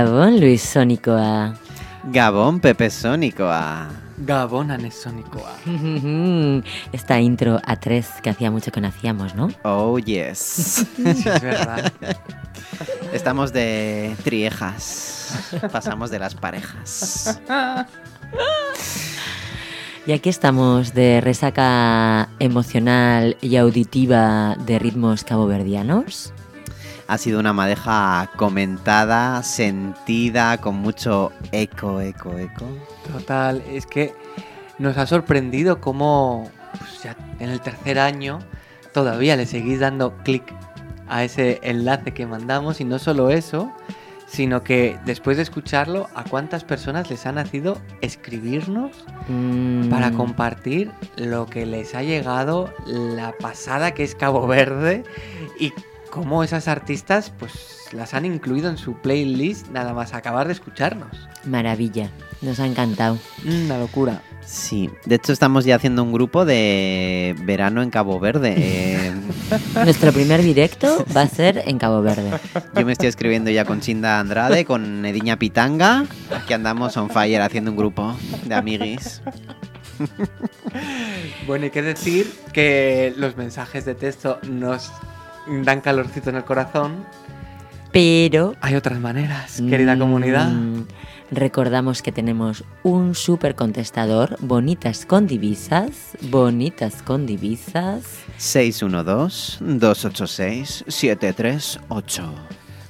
Gabón Luis Sónicoa. Gabón Pepe Sónicoa. Gabón Anesónicoa. Esta intro a tres que hacía mucho que no hacíamos, ¿no? Oh, yes. Sí, es verdad. Estamos de triejas. Pasamos de las parejas. Y aquí estamos de resaca emocional y auditiva de ritmos caboverdianos. Ha sido una madeja comentada, sentida, con mucho eco, eco, eco. Total, es que nos ha sorprendido cómo pues, ya en el tercer año todavía le seguís dando clic a ese enlace que mandamos y no solo eso, sino que después de escucharlo, ¿a cuántas personas les ha nacido escribirnos Mm, para compartir lo que les ha llegado la pasada que es Cabo Verde y cómo esas artistas pues las han incluido en su playlist nada más acabar de escucharnos? Maravilla, nos ha encantado. Una locura. Sí, de hecho estamos ya haciendo un grupo de verano en Cabo Verde. Eh, Nuestro primer directo va a ser en Cabo Verde. yo me estoy escribiendo ya con Chinda Andrade, con Ediña Pitanga. Aquí andamos on fire haciendo un grupo de amiguis. Bueno, hay que decir que los mensajes de texto nos dan calorcito en el corazón. Pero Hay otras maneras, querida Mm, comunidad. Recordamos que tenemos un super contestador, bonitas con divisas, bonitas con divisas. 612-286-738.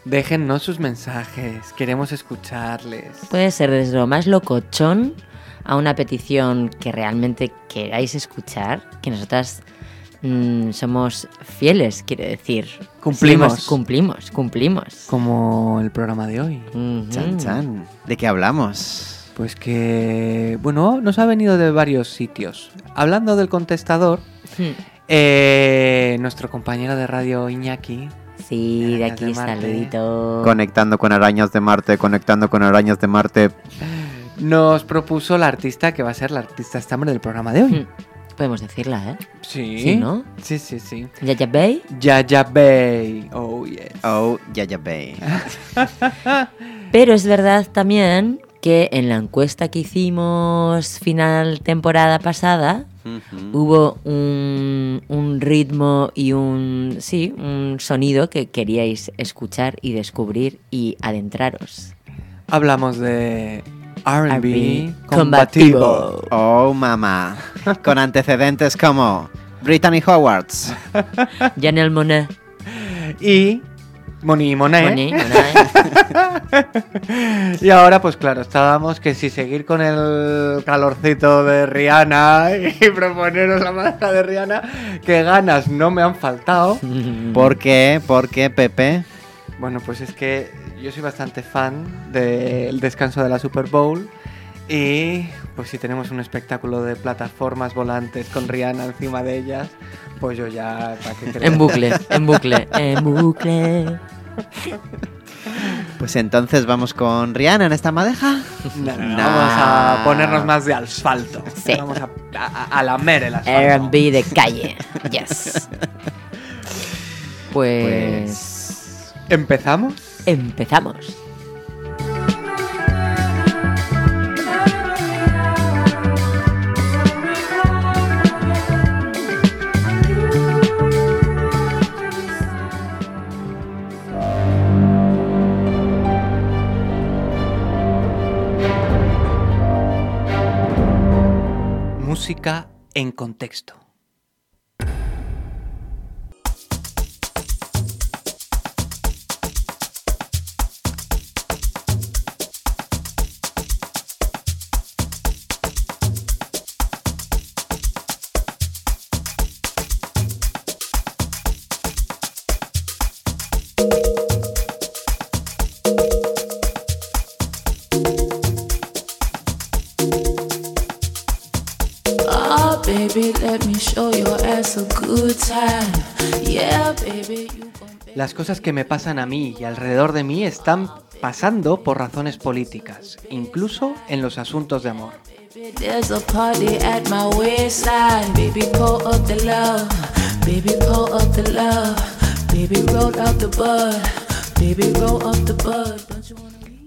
Déjennos sus mensajes, queremos escucharles. Puede ser desde lo más locochón a una petición que realmente queráis escuchar, que nosotras mm, somos fieles, quiere decir. Cumplimos. Somos- cumplimos, cumplimos. Como el programa de hoy. Chan, chan. ¿De qué hablamos? Pues que, bueno, nos ha venido de varios sitios. Hablando del contestador, Hmm. eh, nuestro compañero de radio Iñaki Sí, de aquí de saludito. Conectando con arañas de Marte, conectando con arañas de Marte. nos propuso la artista que va a ser la artista estambre del programa de hoy. Hmm. Podemos decirla, ¿eh? Sí. Sí, ¿no? Sí, sí, sí. Yaya Bay. Yaya Bay. Oh, yes. Oh, ya, ya ve. Pero es verdad también que en la encuesta que hicimos final temporada pasada hubo un, un ritmo y un sí, un sonido que queríais escuchar y descubrir y adentraros. Hablamos de R&B combativo. Oh, mamá. Con antecedentes como Brittany Howards. Janelle Monáe. Y Moni Monet. Monáe, Monáe. Y ahora, pues claro, estábamos que si seguir con el calorcito de Rihanna y proponeros la marca de Rihanna, que ganas no me han faltado. ¿Por qué? ¿Por qué, Pepe? Bueno, pues es que yo soy bastante fan del descanso de la Super Bowl. Y pues si tenemos un espectáculo de plataformas volantes con Rihanna encima de ellas, pues yo ya... ¿para? En bucle, en bucle, en bucle. Pues entonces vamos con Rihanna en esta madeja. No, no. Vamos a ponernos más de asfalto. Sí. Vamos a, a- a lamer el asfalto. R&B de calle. Yes. Pues, Pues. ¿Empezamos? Empezamos. Música en contexto. Las cosas que me pasan a mí y alrededor de mí están pasando por razones políticas, incluso en los asuntos de amor.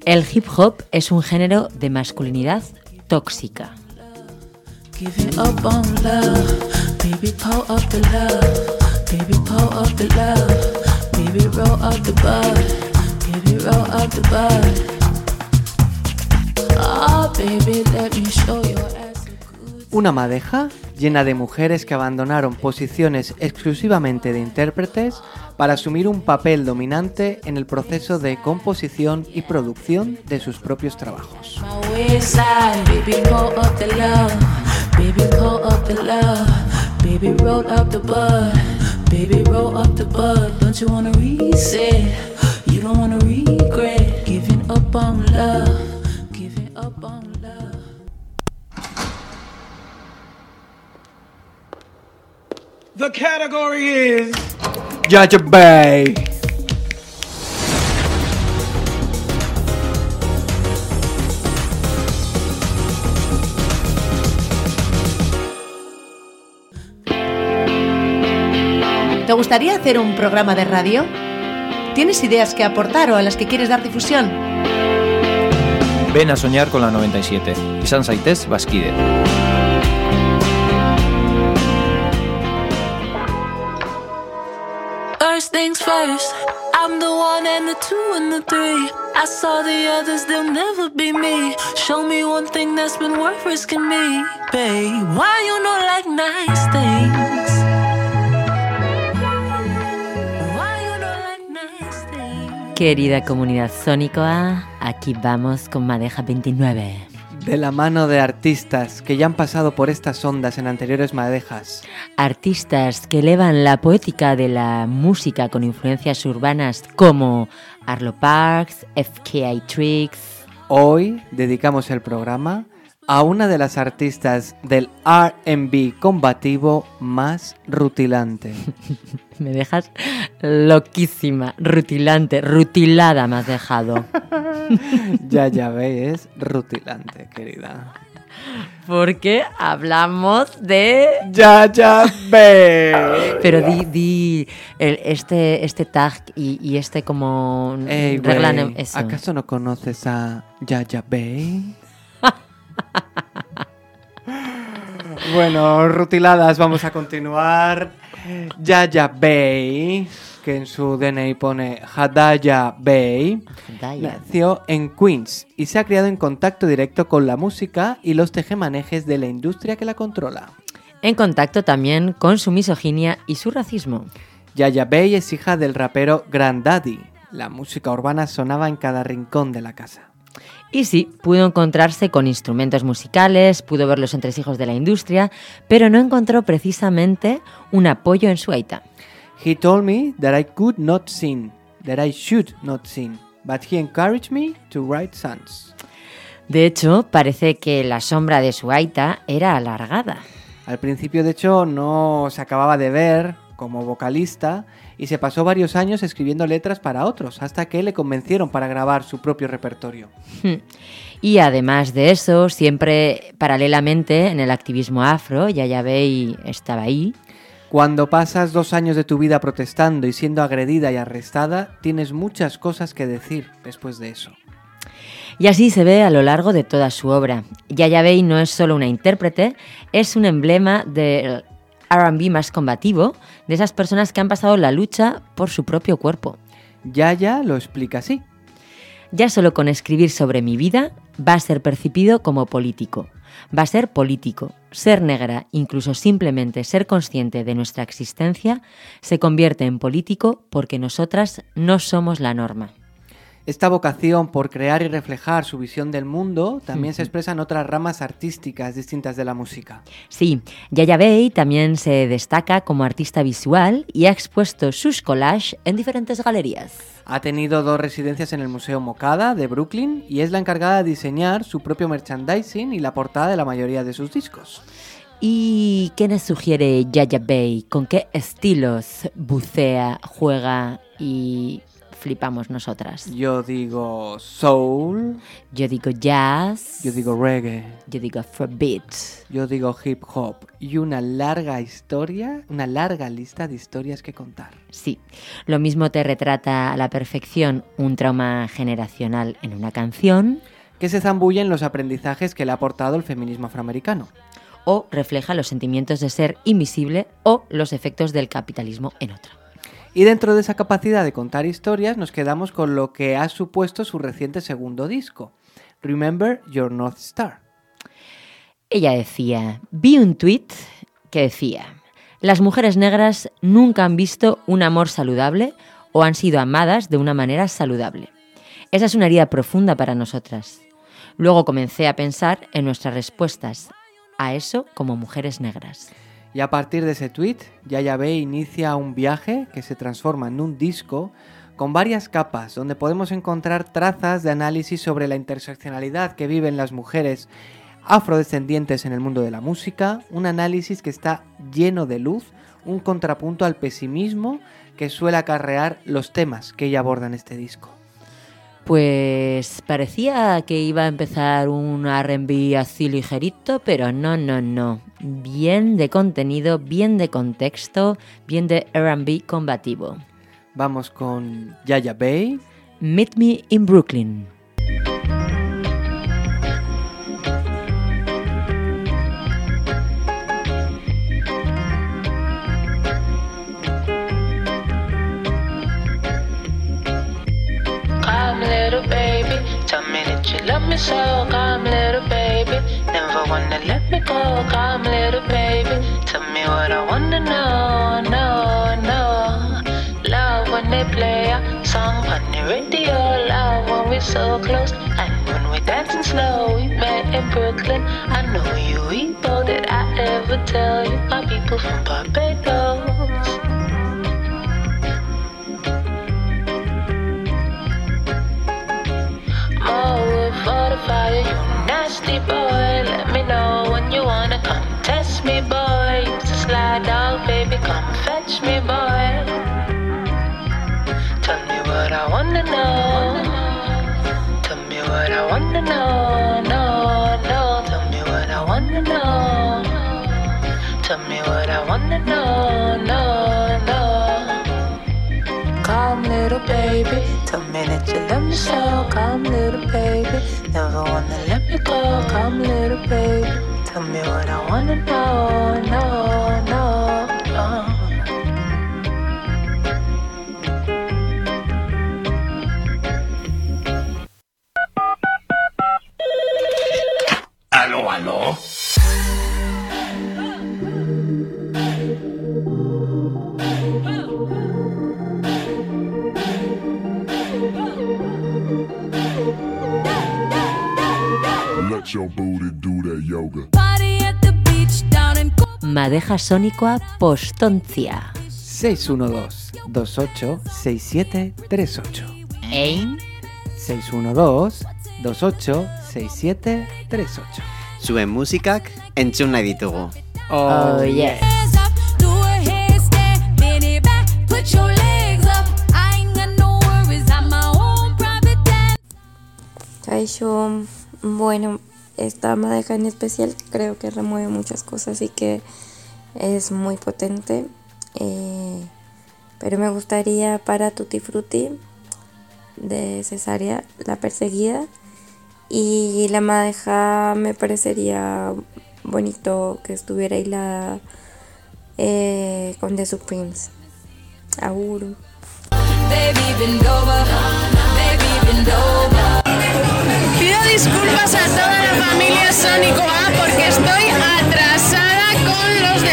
El hip hop es un género de masculinidad tóxica. Baby, up the love, baby, up the love, baby, roll up the bud, baby, roll up the bud. Oh, baby, let me show your ass a good Una madeja llena de mujeres que abandonaron posiciones exclusivamente de intérpretes para asumir un papel dominante en el proceso de composición y producción de sus propios trabajos. baby, pull up the love, baby, pull up the love, baby, roll up the bud, baby, roll up the bud. Don't you wanna reset? You don't wanna regret giving up on love, giving up on love. The category is Jaja Bay. ¿Te gustaría hacer un programa de radio? ¿Tienes ideas que aportar o a las que quieres dar difusión? Ven a soñar con la 97. Izan zaitez bazkide. First things first, I'm the one and the two and the three. I saw the others, they'll never be me. Show me one thing that's been worth risking me, babe. Why you not like nice things? Querida comunidad sónica, aquí vamos con Madeja 29. De la mano de artistas que ya han pasado por estas ondas en anteriores madejas. Artistas que elevan la poética de la música con influencias urbanas como Arlo Parks, FKI Tricks. Hoy dedicamos el programa a una de las artistas del RB combativo más rutilante. Me dejas loquísima, rutilante, rutilada me has dejado. ya, ya veis, rutilante, querida. Porque hablamos de... Ya, ya ve. Pero di, di el- este, este tag y, y este como Ey, regla... ¿Acaso no conoces a Yaya Bay? bueno, rutiladas, vamos a continuar. Yaya Bay, que en su DNI pone Hadaya Bay, Daya. nació en Queens y se ha criado en contacto directo con la música y los tejemanejes de la industria que la controla. En contacto también con su misoginia y su racismo. Yaya Bay es hija del rapero Grandaddy. La música urbana sonaba en cada rincón de la casa. Y sí, pudo encontrarse con instrumentos musicales, pudo ver los entresijos de la industria, pero no encontró precisamente un apoyo en su aita. He told me that I could not sing, that I should not sing, but he encouraged me to write songs. De hecho, parece que la sombra de su aita era alargada. Al principio, de hecho, no se acababa de ver como vocalista y se pasó varios años escribiendo letras para otros, hasta que le convencieron para grabar su propio repertorio. Y además de eso, siempre paralelamente en el activismo afro, Yaya Bey estaba ahí. Cuando pasas dos años de tu vida protestando y siendo agredida y arrestada, tienes muchas cosas que decir después de eso. Y así se ve a lo largo de toda su obra. Yaya Bey no es solo una intérprete, es un emblema del RB más combativo, de esas personas que han pasado la lucha por su propio cuerpo. Yaya lo explica así. Ya solo con escribir sobre mi vida va a ser percibido como político. Va a ser político. Ser negra, incluso simplemente ser consciente de nuestra existencia, se convierte en político porque nosotras no somos la norma. Esta vocación por crear y reflejar su visión del mundo también se expresa en otras ramas artísticas distintas de la música. Sí, Yaya Bey también se destaca como artista visual y ha expuesto sus collages en diferentes galerías. Ha tenido dos residencias en el Museo Mocada de Brooklyn y es la encargada de diseñar su propio merchandising y la portada de la mayoría de sus discos. ¿Y qué nos sugiere Yaya Bey? ¿Con qué estilos bucea, juega y flipamos nosotras. Yo digo soul, Yo digo jazz, yo digo reggae, yo digo afrobeat. yo digo hip hop y una larga historia, una larga lista de historias que contar. Sí, lo mismo te retrata a la perfección un trauma generacional en una canción Que se zambulle en los aprendizajes que le ha aportado el feminismo afroamericano. o refleja los sentimientos de ser invisible o los efectos del capitalismo en otra. Y dentro de esa capacidad de contar historias nos quedamos con lo que ha supuesto su reciente segundo disco, Remember Your North Star. Ella decía, vi un tuit que decía, las mujeres negras nunca han visto un amor saludable o han sido amadas de una manera saludable. Esa es una herida profunda para nosotras. Luego comencé a pensar en nuestras respuestas a eso como mujeres negras. Y a partir de ese tweet, Yaya Bey inicia un viaje que se transforma en un disco con varias capas, donde podemos encontrar trazas de análisis sobre la interseccionalidad que viven las mujeres afrodescendientes en el mundo de la música, un análisis que está lleno de luz, un contrapunto al pesimismo que suele acarrear los temas que ella aborda en este disco. Pues parecía que iba a empezar un RB así ligerito, pero no, no, no. Bien de contenido, bien de contexto, bien de RB combativo. Vamos con Yaya Bey, Meet Me in Brooklyn. Me so. Come, little baby, never wanna let me go. Come, little baby, tell me what I wanna know. No, no. Love when they play a song on the radio. Love when we're so close and when we're dancing slow. We met in Brooklyn. I know you all that I ever tell you. My people from Barbados. Fetch me, boy. Tell me what I wanna know. Tell me what I wanna know. No, no. Tell me what I wanna know. Tell me what I wanna know. No, no. Come, little baby. Tell me that you love me so. Come, little baby. Never wanna let me go. Come, little baby. Tell me what I wanna know. No, no, no. Madeja sónicoa postontzia. 612-286738. Ein 612-286738. Zuen musikak entzun nahi ditugu. Oh, yes. Kaisho, bueno, esta madeja en especial creo que remueve muchas cosas y que es muy potente. eh, pero me gustaría para Tutti Frutti de Cesárea, la perseguida. Y la madeja me parecería bonito que estuviera hilada eh, con The Supremes. Auguro. Pido disculpas a toda la familia Sónico A porque estoy atrasada con los deberes,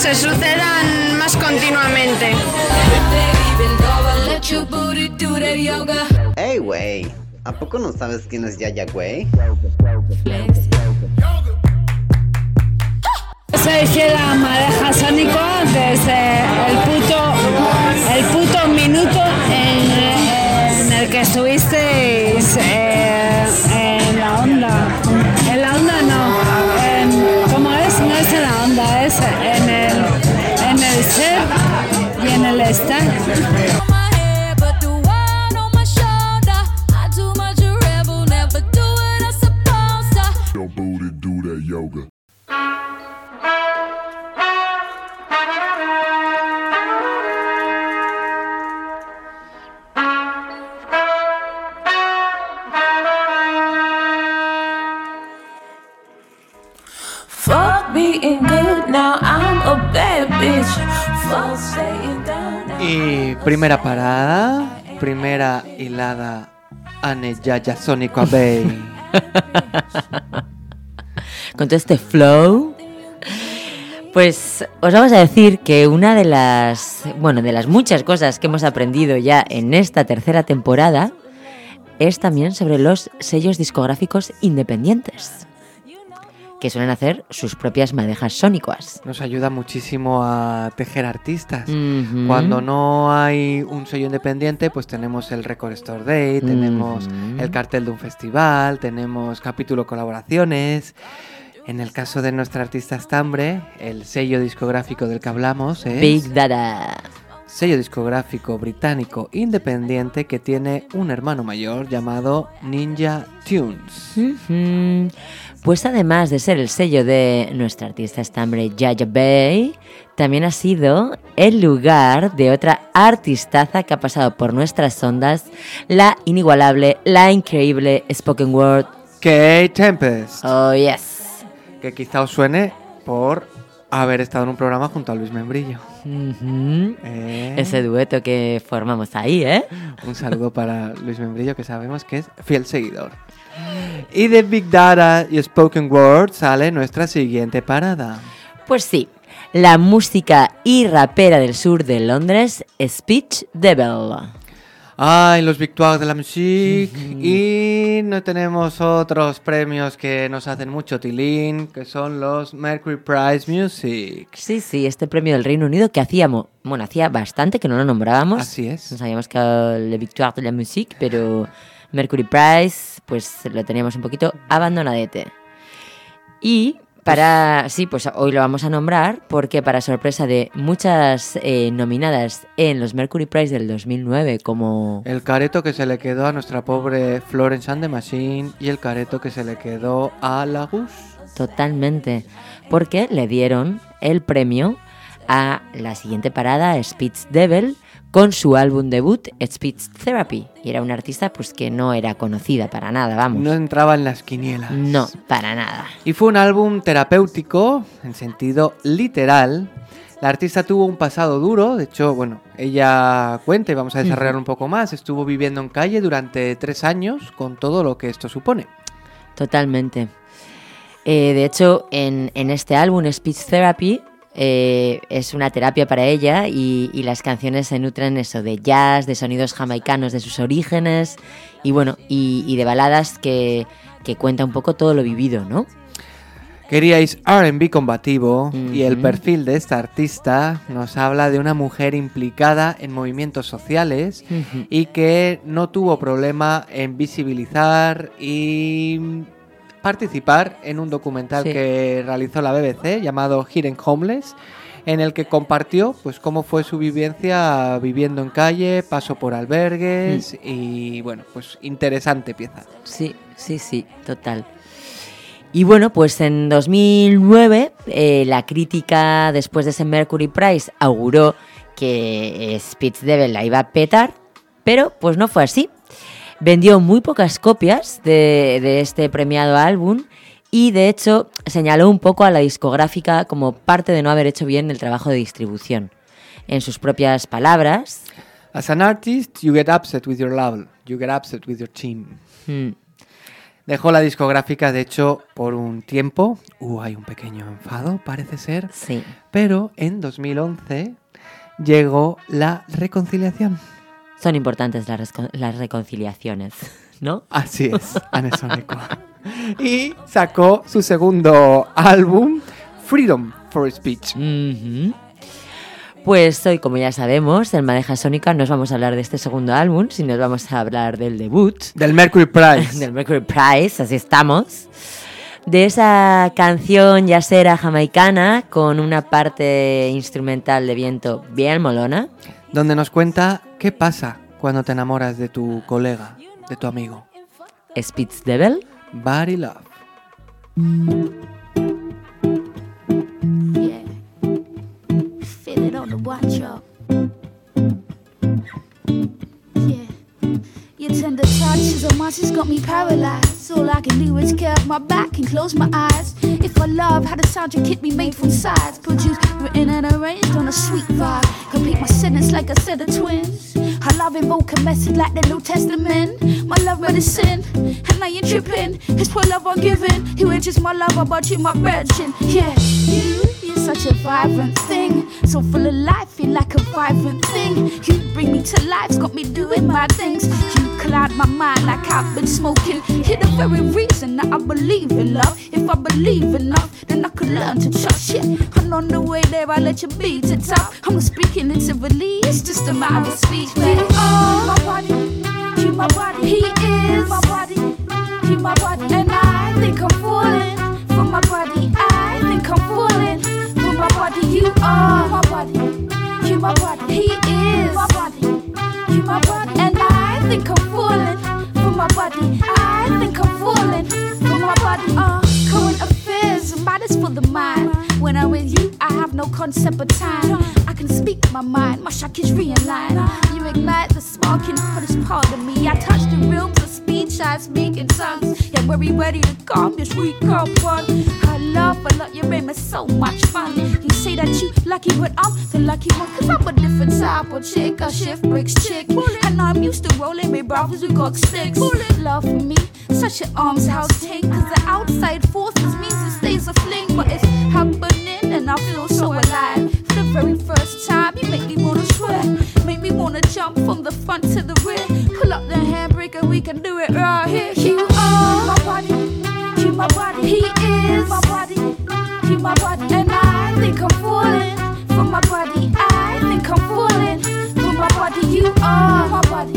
se sucedan más continuamente. Ey, güey. ¿A poco no sabes quién es Yaya, güey? Soy Sheila Madeja Sónico desde el puto, el puto minuto en, que estuvisteis eh, y primera parada, primera hilada Ane Yaya Sónico Bay. con todo este flow. Pues os vamos a decir que una de las, bueno, de las muchas cosas que hemos aprendido ya en esta tercera temporada es también sobre los sellos discográficos independientes, que suelen hacer sus propias madejas sónicas. Nos ayuda muchísimo a tejer artistas. Ujú. Cuando no hay un sello independiente, pues tenemos el Record Store Day, tenemos Ujú. el cartel de un festival, tenemos capítulo colaboraciones. En el caso de nuestra artista estambre, el sello discográfico del que hablamos es Big Dada. Sello discográfico británico independiente que tiene un hermano mayor llamado Ninja Tunes. Pues además de ser el sello de nuestra artista estambre Yaya Bay, también ha sido el lugar de otra artistaza que ha pasado por nuestras ondas, la inigualable, la increíble Spoken Word. Kate Tempest. Oh, yes. Que quizá os suene por haber estado en un programa junto a Luis Membrillo. Eh, Ese dueto que formamos ahí, ¿eh? Un saludo para Luis Membrillo, que sabemos que es fiel seguidor. Y de Big Data y Spoken Word sale nuestra siguiente parada. Pues sí, la música y rapera del sur de Londres, Speech Devil. Ay, los Victoires de la Musique. Y no tenemos otros premios que nos hacen mucho tilín, que son los Mercury Prize Music. Sí, sí, este premio del Reino Unido que hacíamos, bueno, hacía bastante que no lo nombrábamos. Así es. No sabíamos que era Le Victoire de la Musique, pero Mercury Prize, pues lo teníamos un poquito abandonadete. Y para, sí, pues hoy lo vamos a nombrar porque para sorpresa de muchas eh, nominadas en los Mercury Prize del 2009 como... El careto que se le quedó a nuestra pobre Florence and the Machine y el careto que se le quedó a Lagus. Totalmente, porque le dieron el premio a la siguiente parada, Speech Devil, con su álbum debut, Speech Therapy. Y era una artista pues que no era conocida para nada, vamos. No entraba en las quinielas. No, para nada. Y fue un álbum terapéutico, en sentido literal. La artista tuvo un pasado duro, de hecho, bueno, ella cuenta y vamos a desarrollar un poco más. Estuvo viviendo en calle durante tres años con todo lo que esto supone. Totalmente. Eh, de hecho, en, en este álbum, Speech Therapy, eh, es una terapia para ella y, y las canciones se nutren eso de jazz, de sonidos jamaicanos de sus orígenes y bueno, y, y de baladas que, que cuenta un poco todo lo vivido, ¿no? Queríais RB combativo y el perfil de esta artista nos habla de una mujer implicada en movimientos sociales y que no tuvo problema en visibilizar y participar en un documental Sí. que realizó la BBC llamado Hidden Homeless en el que compartió pues cómo fue su vivencia viviendo en calle, paso por albergues y bueno, pues interesante pieza. Sí, sí, sí, total. Y bueno, pues en 2009 eh, la crítica después de ese Mercury Prize auguró que Speech Devil la iba a petar, pero pues no fue así. Vendió muy pocas copias de, de este premiado álbum y de hecho señaló un poco a la discográfica como parte de no haber hecho bien el trabajo de distribución. En sus propias palabras, As an artist, you get upset with your label, you get upset with your team. mm, Dejó la discográfica, de hecho, por un tiempo. Uh, hay un pequeño enfado, parece ser. sí, Pero en 2011 llegó la reconciliación. Son importantes las, las reconciliaciones, ¿no? Así es, Anne Sónico. Y sacó su segundo álbum, Freedom for Speech. Pues hoy, como ya sabemos, en Madeja Sónica no os vamos a hablar de este segundo álbum, sino os vamos a hablar del debut. Del Mercury Prize. del Mercury Prize, así estamos. De esa canción yacera jamaicana con una parte instrumental de viento bien molona. Donde nos cuenta qué pasa cuando te enamoras de tu colega, de tu amigo. Spitz Devil. Body Love. Yeah. Feel it on the watch up. Your tender touches on mine has got me paralyzed. All I can do is curve my back and close my eyes. If I love how the soundtrack hit me made from sides, produced, written and arranged on a sweet vibe. Complete my sentence like a set of twins. I love invoke a message like the New Testament. My love medicine, and I ain't tripping. It's for love I'm giving. You ain't just my lover, but you my virgin. Yeah, you, you're such a vibrant thing. So full of life, feel like a vibrant thing. You bring me to life, got me doing my things. You cloud my mind like I've been smoking. You're the very reason that I believe in love. If I believe enough, then I could learn to trust you. And on the way there, I let you be to top. I'm speaking it to release, It's just a matter of speech. You are my body, you my body. He is my body, you my body. And I think I'm falling for my body. I think I'm falling for my body. You are my body, you my body. He is I think I'm falling my body. Uh, current affairs matters for the mind. When I'm with you, I have no concept of time. I can speak my mind, my shock is realigned. You ignite the spark in hottest part of me. I touch the realms of speech, I speak in tongues. Yeah, we're ready to calm your sweet cup one. Love, I love you, made me so much fun. You say that you lucky, but I'm the lucky one. Cause I'm a different type of chick, a shift bricks chick. And I'm used to rolling with brothers who got sticks. Love for me, such an arms house thing. Cause the outside forces means it stays a fling, but it's happening and I feel so alive. For the very first time, you make me wanna swear. Make me wanna jump from the front to the rear. Pull up the handbrake and we can do it right here. You are my body, my body. He is my body, you my body. And I think I'm falling for my body. I think I'm falling for my body. You are my body,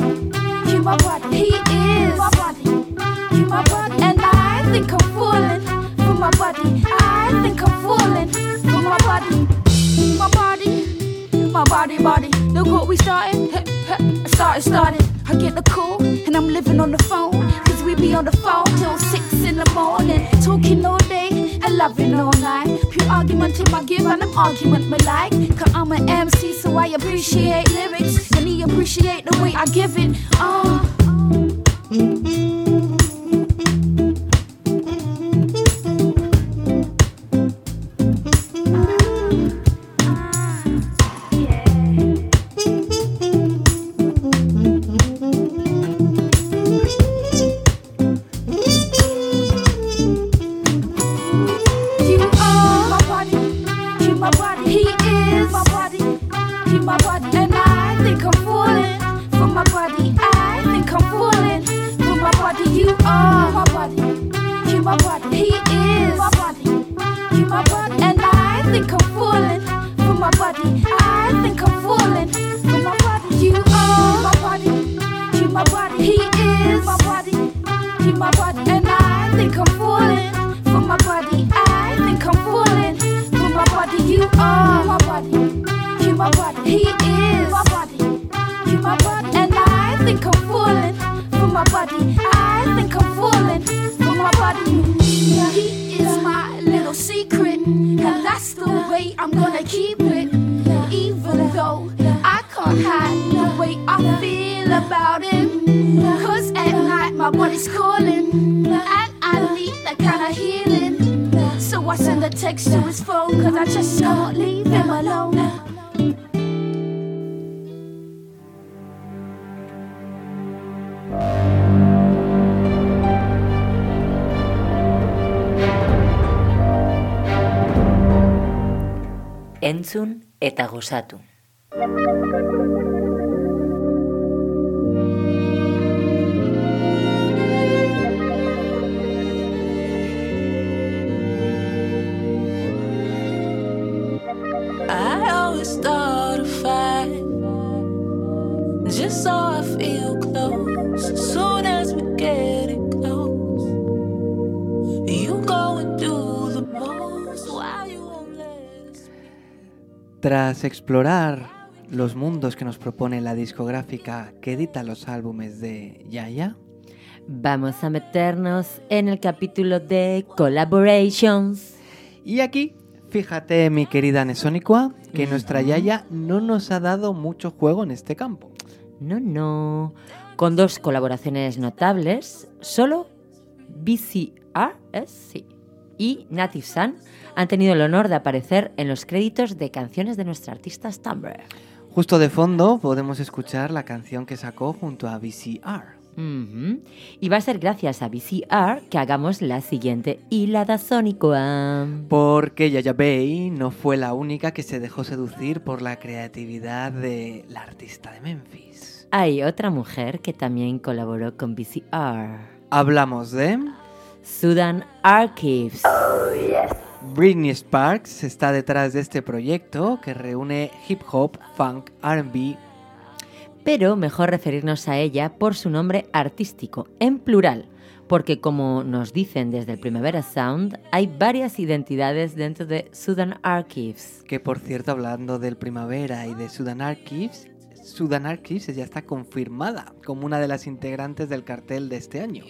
you my body. He is my body, you my body. And I think I'm falling for my body. I think I'm falling for my body, my body, my body, body. Look what we started. Started, started. I get the call and I'm living on the phone. Cause we be on the phone till six in the morning. Talking all day and loving all night. Pure argument in my give and an argument me like. Cause I'm an MC so I appreciate lyrics. And he appreciate the way I give it. Oh. You my body. I think I'm falling for my body. You are my body, you my body. He is my body, you my body. And I think I'm falling for my body. I think I'm falling for my body. You are body's calling. And I need that kind of healing. So I send a text to his phone. Cause I just can't leave him alone. Entzun eta gozatu. Tras explorar los mundos que nos propone la discográfica que edita los álbumes de Yaya, vamos a meternos en el capítulo de Collaborations. Y aquí fíjate, mi querida Nesónicua, que nuestra. Yaya no nos ha dado mucho juego en este campo. No, no. Con dos colaboraciones notables, solo BCR es sí, y Native Sun han tenido el honor de aparecer en los créditos de canciones de nuestra artista Stumber. Justo de fondo podemos escuchar la canción que sacó junto a VCR. Y va a ser gracias a BCR que hagamos la siguiente hilada sónica. Porque Yaya Bay no fue la única que se dejó seducir por la creatividad de la artista de Memphis. Hay otra mujer que también colaboró con BCR. Hablamos de Sudan Archives. Britney Sparks, está detrás de este proyecto que reúne hip hop, funk, RB. Pero mejor referirnos a ella por su nombre artístico, en plural, porque como nos dicen desde el Primavera Sound, hay varias identidades dentro de Sudan Archives. Que por cierto, hablando del Primavera y de Sudan Archives, Sudan Archives ya está confirmada como una de las integrantes del cartel de este año.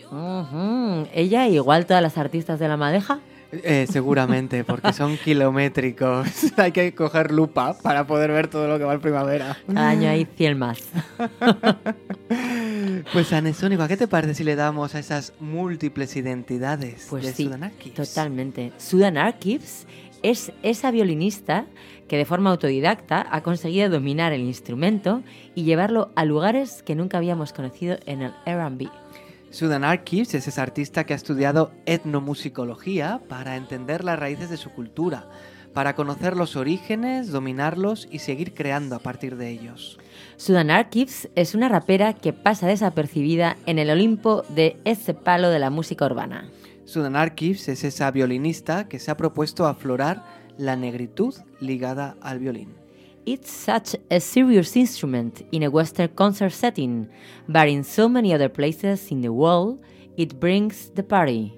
Ella, igual todas las artistas de la madeja. Eh, seguramente, porque son kilométricos. hay que coger lupa para poder ver todo lo que va al primavera. Cada año hay 100 más. Pues Anesónico, ¿a qué te parece si le damos a esas múltiples identidades Pues de sí, Sudan Archives? totalmente. Sudan Archives es esa violinista que de forma autodidacta ha conseguido dominar el instrumento y llevarlo a lugares que nunca habíamos conocido en el R&B. Sudan Archives es ese artista que ha estudiado etnomusicología para entender las raíces de su cultura, para conocer los orígenes, dominarlos y seguir creando a partir de ellos. Sudan Archives es una rapera que pasa desapercibida en el Olimpo de ese palo de la música urbana. Sudan Archives es esa violinista que se ha propuesto aflorar la negritud ligada al violín. It's such a serious instrument in a Western concert setting, but in so many other places in the world, it brings the party.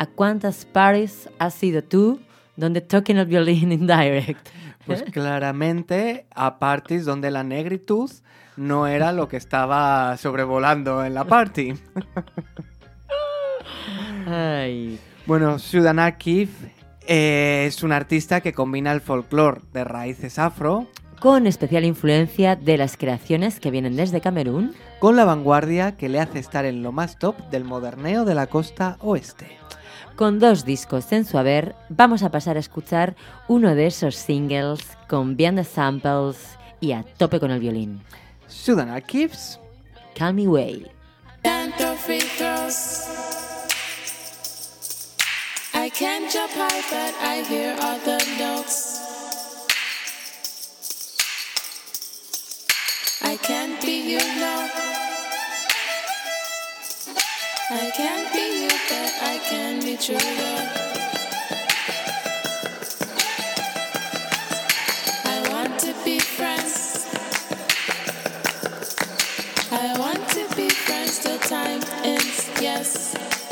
¿A cuántas parties has ido tú donde toquen el violín en direct? Pues claramente a parties donde la negritud no era lo que estaba sobrevolando en la party. Ay. Bueno, Sudan Akif eh, es un artista que combina el folclore de raíces afro Con especial influencia de las creaciones que vienen desde Camerún, con la vanguardia que le hace estar en lo más top del moderneo de la costa oeste. con dos discos en su haber, vamos a pasar a escuchar uno de esos singles con bien de samples y a tope con el violín. Sudan Akif's Call Me Way. Can't jump high, but I hear all the notes. I can't be you, no. I can't be you, but I can be true, love. I want to be friends. I want to be friends till time ends, yes.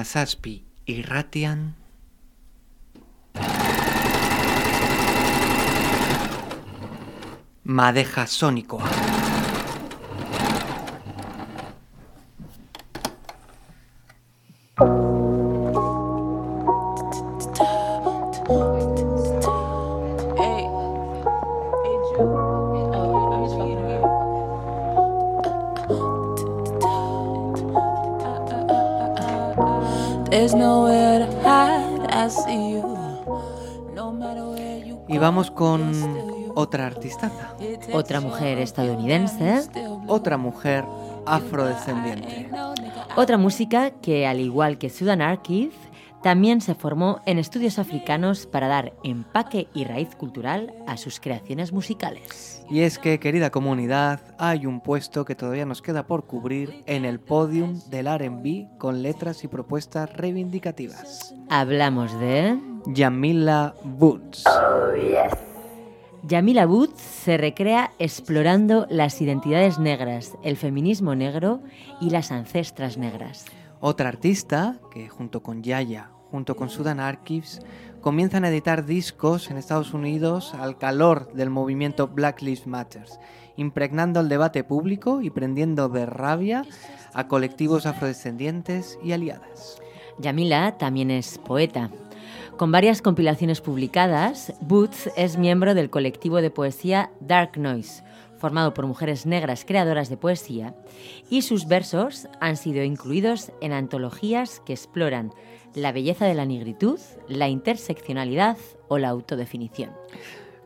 Laurogeita Masaspi y Ratian. Madeja Sónico. Y vamos con otra artistaza. Otra mujer estadounidense. Otra mujer afrodescendiente. Otra música que, al igual que Sudan Arkiv, también se formó en estudios africanos para dar empaque y raíz cultural a sus creaciones musicales. Y es que, querida comunidad, hay un puesto que todavía nos queda por cubrir en el podium del RB con letras y propuestas reivindicativas. Hablamos de... Yamila Woods. Yamila Woods se recrea explorando las identidades negras, el feminismo negro y las ancestras negras. Otra artista que junto con Yaya, junto con Sudan Archives, comienzan a editar discos en Estados Unidos al calor del movimiento Black Lives Matter, impregnando el debate público y prendiendo de rabia a colectivos afrodescendientes y aliadas. Yamila también es poeta. Con varias compilaciones publicadas, Boots es miembro del colectivo de poesía Dark Noise, formado por mujeres negras creadoras de poesía, y sus versos han sido incluidos en antologías que exploran la belleza de la negritud, la interseccionalidad o la autodefinición.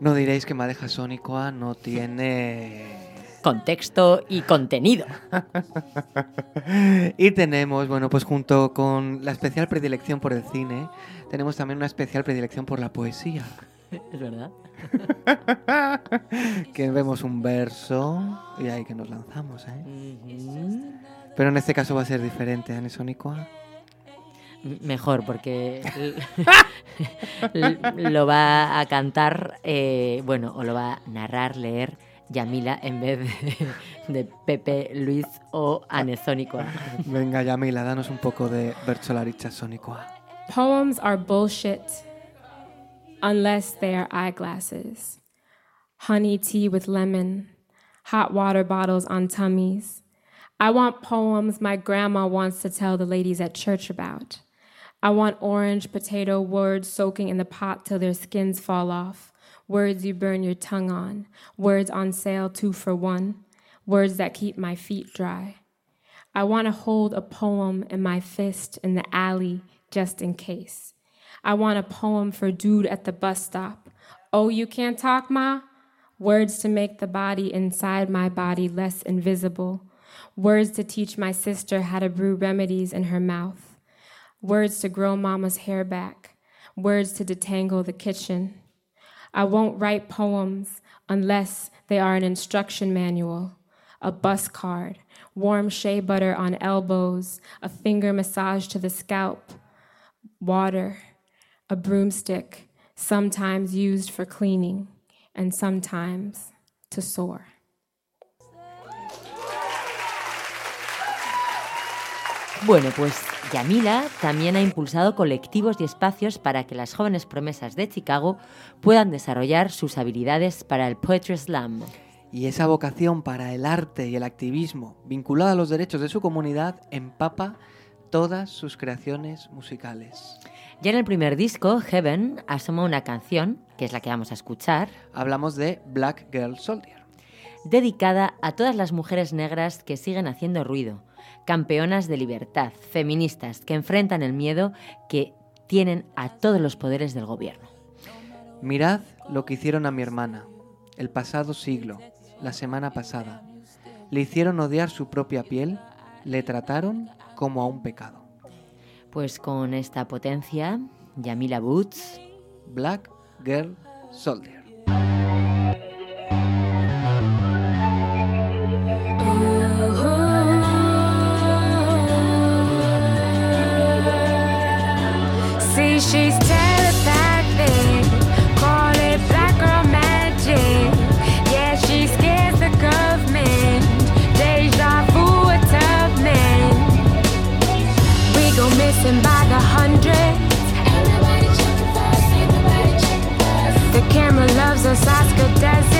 No diréis que Madeja Sónicoa no tiene Contexto y contenido. y tenemos, bueno, pues junto con la especial predilección por el cine, tenemos también una especial predilección por la poesía. Es verdad. que vemos un verso y ahí que nos lanzamos, ¿eh? Pero en este caso va a ser diferente, Anne Sónicoa. Mejor, porque lo va a cantar, eh, bueno, o lo va a narrar, leer Yamila en vez de, de Pepe, Luis o Anne Sónicoa. Venga, Yamila, danos un poco de Bercholaricha Sónicoa. Poems are bullshit unless they are eyeglasses. Honey tea with lemon, hot water bottles on tummies. I want poems my grandma wants to tell the ladies at church about. I want orange potato words soaking in the pot till their skins fall off. Words you burn your tongue on. Words on sale two for one. Words that keep my feet dry. I want to hold a poem in my fist in the alley just in case. I want a poem for dude at the bus stop. Oh, you can't talk, Ma? Words to make the body inside my body less invisible. Words to teach my sister how to brew remedies in her mouth. Words to grow mama's hair back. Words to detangle the kitchen. I won't write poems unless they are an instruction manual, a bus card, warm shea butter on elbows, a finger massage to the scalp, water, a broomstick, sometimes used for cleaning and sometimes to soar. Bueno, pues Yamila también ha impulsado colectivos y espacios para que las jóvenes promesas de Chicago puedan desarrollar sus habilidades para el Poetry Slam. Y esa vocación para el arte y el activismo vinculada a los derechos de su comunidad empapa todas sus creaciones musicales. Ya en el primer disco, Heaven, asoma una canción, que es la que vamos a escuchar. Hablamos de Black Girl Soldier. Dedicada a todas las mujeres negras que siguen haciendo ruido, campeonas de libertad, feministas, que enfrentan el miedo que tienen a todos los poderes del gobierno. Mirad lo que hicieron a mi hermana, el pasado siglo, la semana pasada. Le hicieron odiar su propia piel, le trataron como a un pecado. Pues con esta potencia, Yamila Boots, Black Girl Soldier. love's a desert.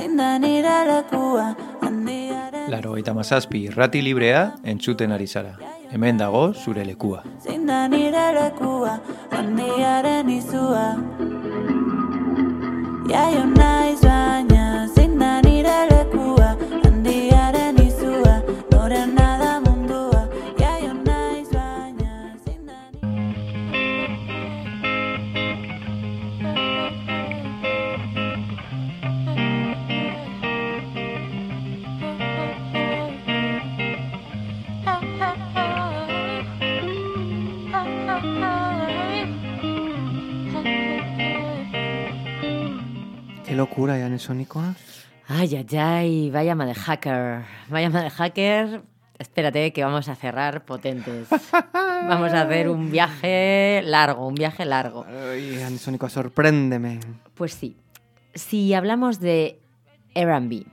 Zein da nire lekua handiaren Laro eta mazazpi irrati librea entzuten ari zara. Hemen dago zure lekua. zein da nire lekua handiaren izua Jaio naiz baina zein da handiaren izua norena locura, ya Sónicoa. Ay, ay, ay, vaya ama de hacker. Vaya ama de hacker. Espérate que vamos a cerrar potentes. Vamos a hacer un viaje largo, un viaje largo. Ay, Anisónico, sorpréndeme. Pues sí. Si hablamos de R&B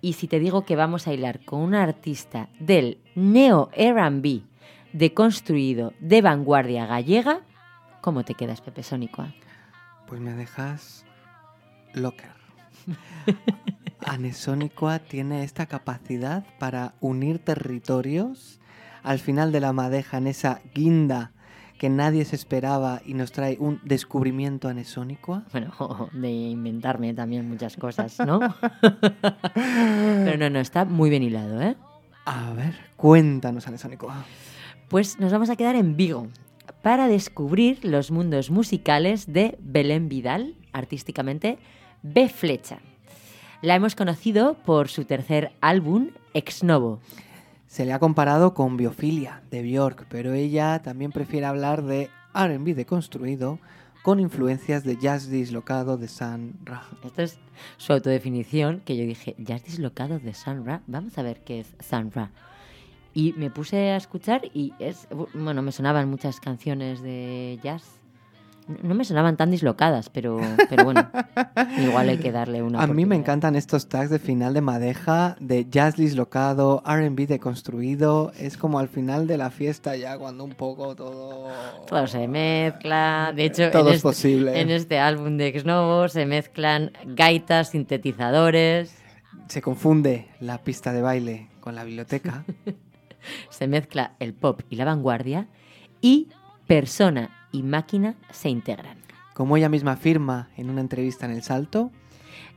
y si te digo que vamos a hilar con una artista del neo R&B deconstruido de vanguardia gallega, ¿cómo te quedas, Pepe Sónico? Pues me dejas locker. Anesónicoa tiene esta capacidad para unir territorios al final de la madeja en esa guinda que nadie se esperaba y nos trae un descubrimiento anesónicoa. Bueno, de inventarme también muchas cosas, ¿no? Pero no, no, está muy bien hilado, ¿eh? A ver, cuéntanos, anesónicoa. Pues nos vamos a quedar en Vigo para descubrir los mundos musicales de Belén Vidal, artísticamente B Flecha. La hemos conocido por su tercer álbum, Ex Novo. Se le ha comparado con Biofilia de Björk, pero ella también prefiere hablar de R&B deconstruido con influencias de jazz dislocado de San Ra. Esto es su autodefinición, que yo dije, jazz dislocado de Sun Ra. Vamos a ver qué es Sun Ra. Y me puse a escuchar y es, bueno, me sonaban muchas canciones de jazz. No me sonaban tan dislocadas, pero, pero bueno, igual hay que darle una A mí me encantan estos tags de final de Madeja, de jazz dislocado, RB deconstruido. Es como al final de la fiesta ya cuando un poco todo... Todo se mezcla. De hecho, Todo en, es este, posible. en este álbum de Ex Novo se mezclan gaitas, sintetizadores, Se confunde la pista de baile con la biblioteca. se mezcla el pop y la vanguardia y persona y máquina se integran. Como ella misma afirma en una entrevista en El Salto,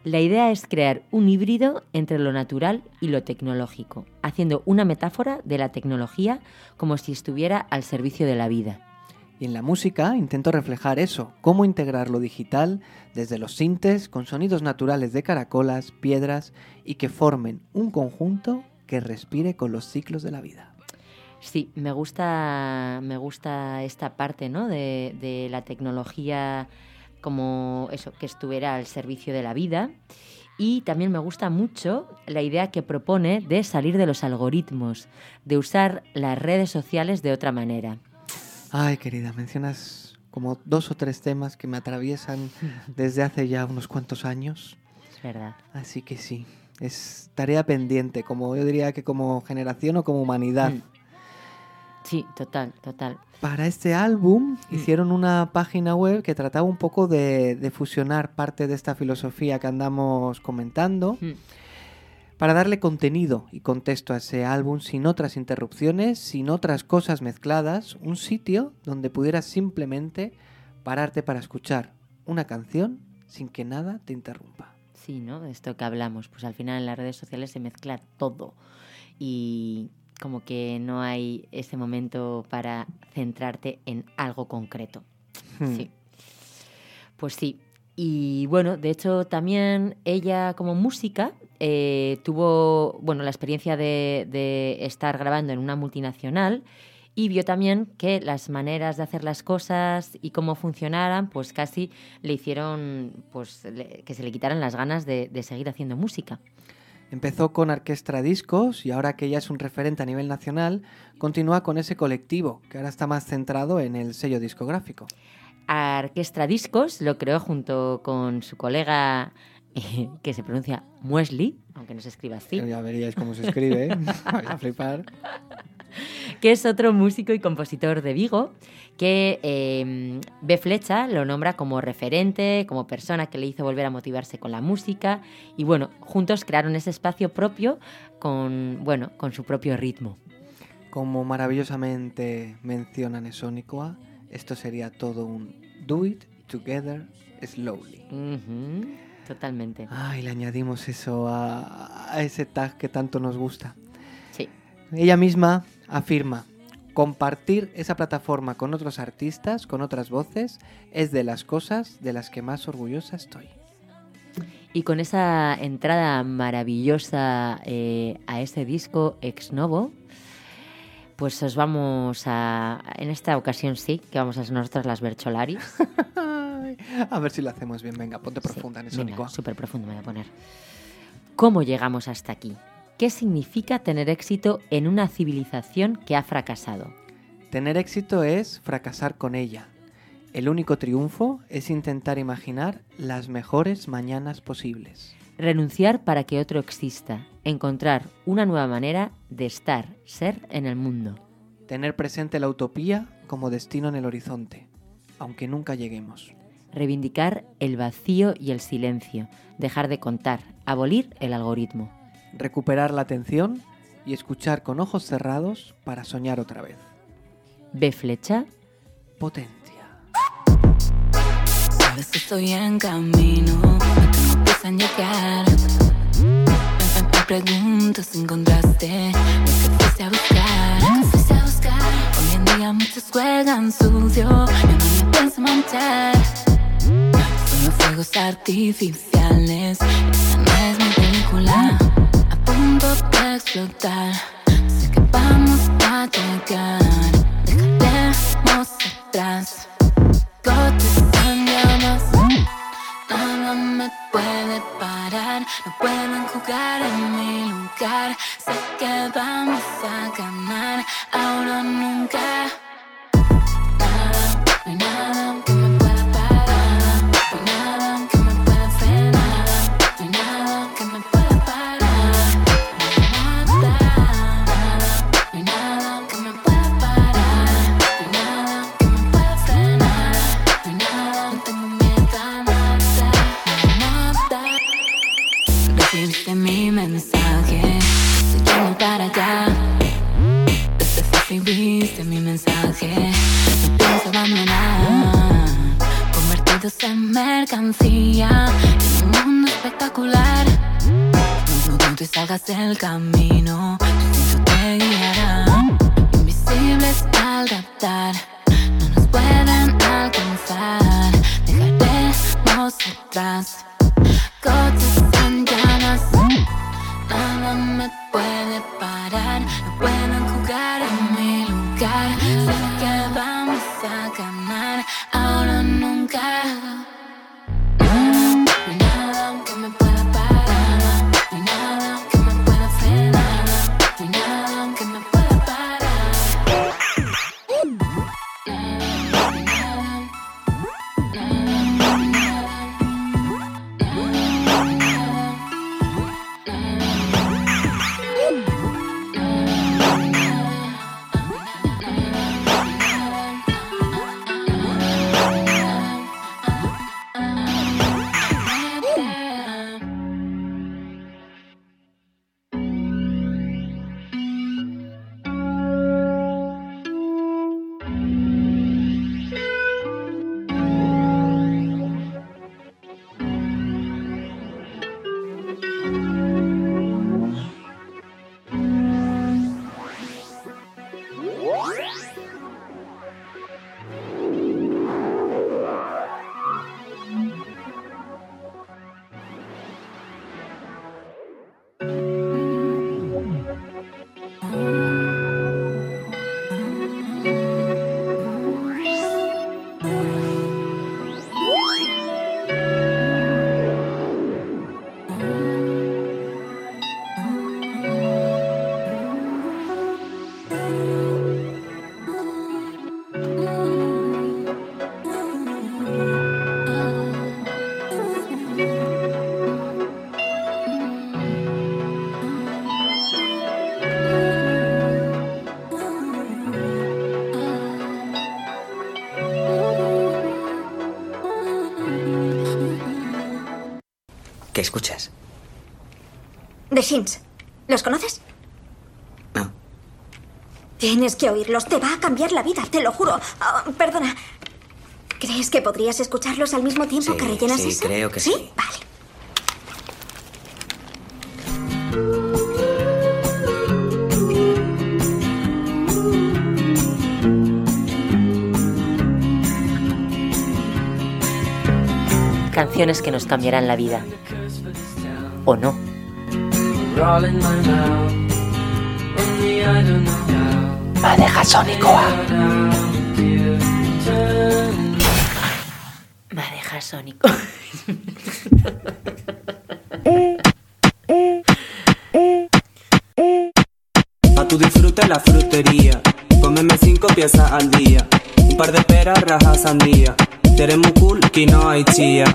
La idea es crear un híbrido entre lo natural y lo tecnológico, haciendo una metáfora de la tecnología como si estuviera al servicio de la vida. Y en la música intento reflejar eso, cómo integrar lo digital desde los sintes con sonidos naturales de caracolas, piedras y que formen un conjunto que respire con los ciclos de la vida. Sí, me gusta, me gusta esta parte ¿no? de, de la tecnología como eso, que estuviera al servicio de la vida. Y también me gusta mucho la idea que propone de salir de los algoritmos, de usar las redes sociales de otra manera. Ay, querida, mencionas como dos o tres temas que me atraviesan desde hace ya unos cuantos años. Es verdad. Así que sí, es tarea pendiente, como yo diría que como generación o como humanidad. Mm. Sí, total, total. Para este álbum hicieron una página web que trataba un poco de, de fusionar parte de esta filosofía que andamos comentando Mm. para darle contenido y contexto a ese álbum sin otras interrupciones, sin otras cosas mezcladas, un sitio donde pudieras simplemente pararte para escuchar una canción sin que nada te interrumpa. Sí, ¿no? Esto que hablamos, pues al final en las redes sociales se mezcla todo y como que no hay ese momento para centrarte en algo concreto. Hmm. Sí. Pues sí. Y bueno, de hecho también ella como música eh, tuvo bueno, la experiencia de, de estar grabando en una multinacional y vio también que las maneras de hacer las cosas y cómo funcionaran, pues casi le hicieron pues, le- que se le quitaran las ganas de, de seguir haciendo música. Empezó con Orquestra Discos y ahora que ya es un referente a nivel nacional, continúa con ese colectivo, que ahora está más centrado en el sello discográfico. Orquestra Discos lo creó junto con su colega que se pronuncia Muesli, aunque no se escriba así. Ya veríais cómo se escribe, ¿eh? Vais a flipar. que es otro músico y compositor de Vigo, que eh, B. Flecha lo nombra como referente, como persona que le hizo volver a motivarse con la música, y bueno, juntos crearon ese espacio propio con, bueno, con su propio ritmo. Como maravillosamente mencionan Esónicoa, esto sería todo un do it together slowly. Ujú, totalmente. Ay, le añadimos eso a, a ese tag que tanto nos gusta. Sí. Ella misma afirma, compartir esa plataforma con otros artistas, con otras voces, es de las cosas de las que más orgullosa estoy. Y con esa entrada maravillosa eh, a ese disco ex novo, pues os vamos a. En esta ocasión sí, que vamos a ser nosotras las Bercholaris. Ay, a ver si lo hacemos bien. Venga, ponte profunda en Esónicoa. Súper profundo me voy a poner. ¿Cómo llegamos hasta aquí? ¿Qué significa tener éxito en una civilización que ha fracasado? Tener éxito es fracasar con ella. El único triunfo es intentar imaginar las mejores mañanas posibles. Renunciar para que otro exista. Encontrar una nueva manera de estar, ser en el mundo. Tener presente la utopía como destino en el horizonte, aunque nunca lleguemos. Reivindicar el vacío y el silencio. Dejar de contar. Abolir el algoritmo. Recuperar la atención y escuchar con ojos cerrados para soñar otra vez. B flecha. Potencia. Sabes que estoy en camino, no tengo en llegar. Me, me pregunto si encontraste lo que fuiste a buscar. Fuiste a buscar. Hoy en día muchos juegan sucio, yo no me pienso manchar. Fuegos artificiales, esta no es mi película. A punto de explotar, sé que vamos a llegar. Dejaremos atrás. Coches en llamas. Nada me puede parar, no puedo jugar en mi lugar. Sé que vamos a ganar, ahora nunca. ¿Qué escuchas? The Shins. ¿Los conoces? No. Tienes que oírlos. Te va a cambiar la vida, te lo juro. Ah, perdona. ¿Crees que podrías escucharlos al mismo tiempo Sí, que rellenas sí, eso? creo que sí. Vale. Canciones que nos cambiarán la vida. O no. Madeja Sónicoa. Madeja Sónico. A tu disfrute la frutería. Cómeme cinco piezas al día. Un par de peras, rajas, sandía. Queremos cool, quinoa y chía.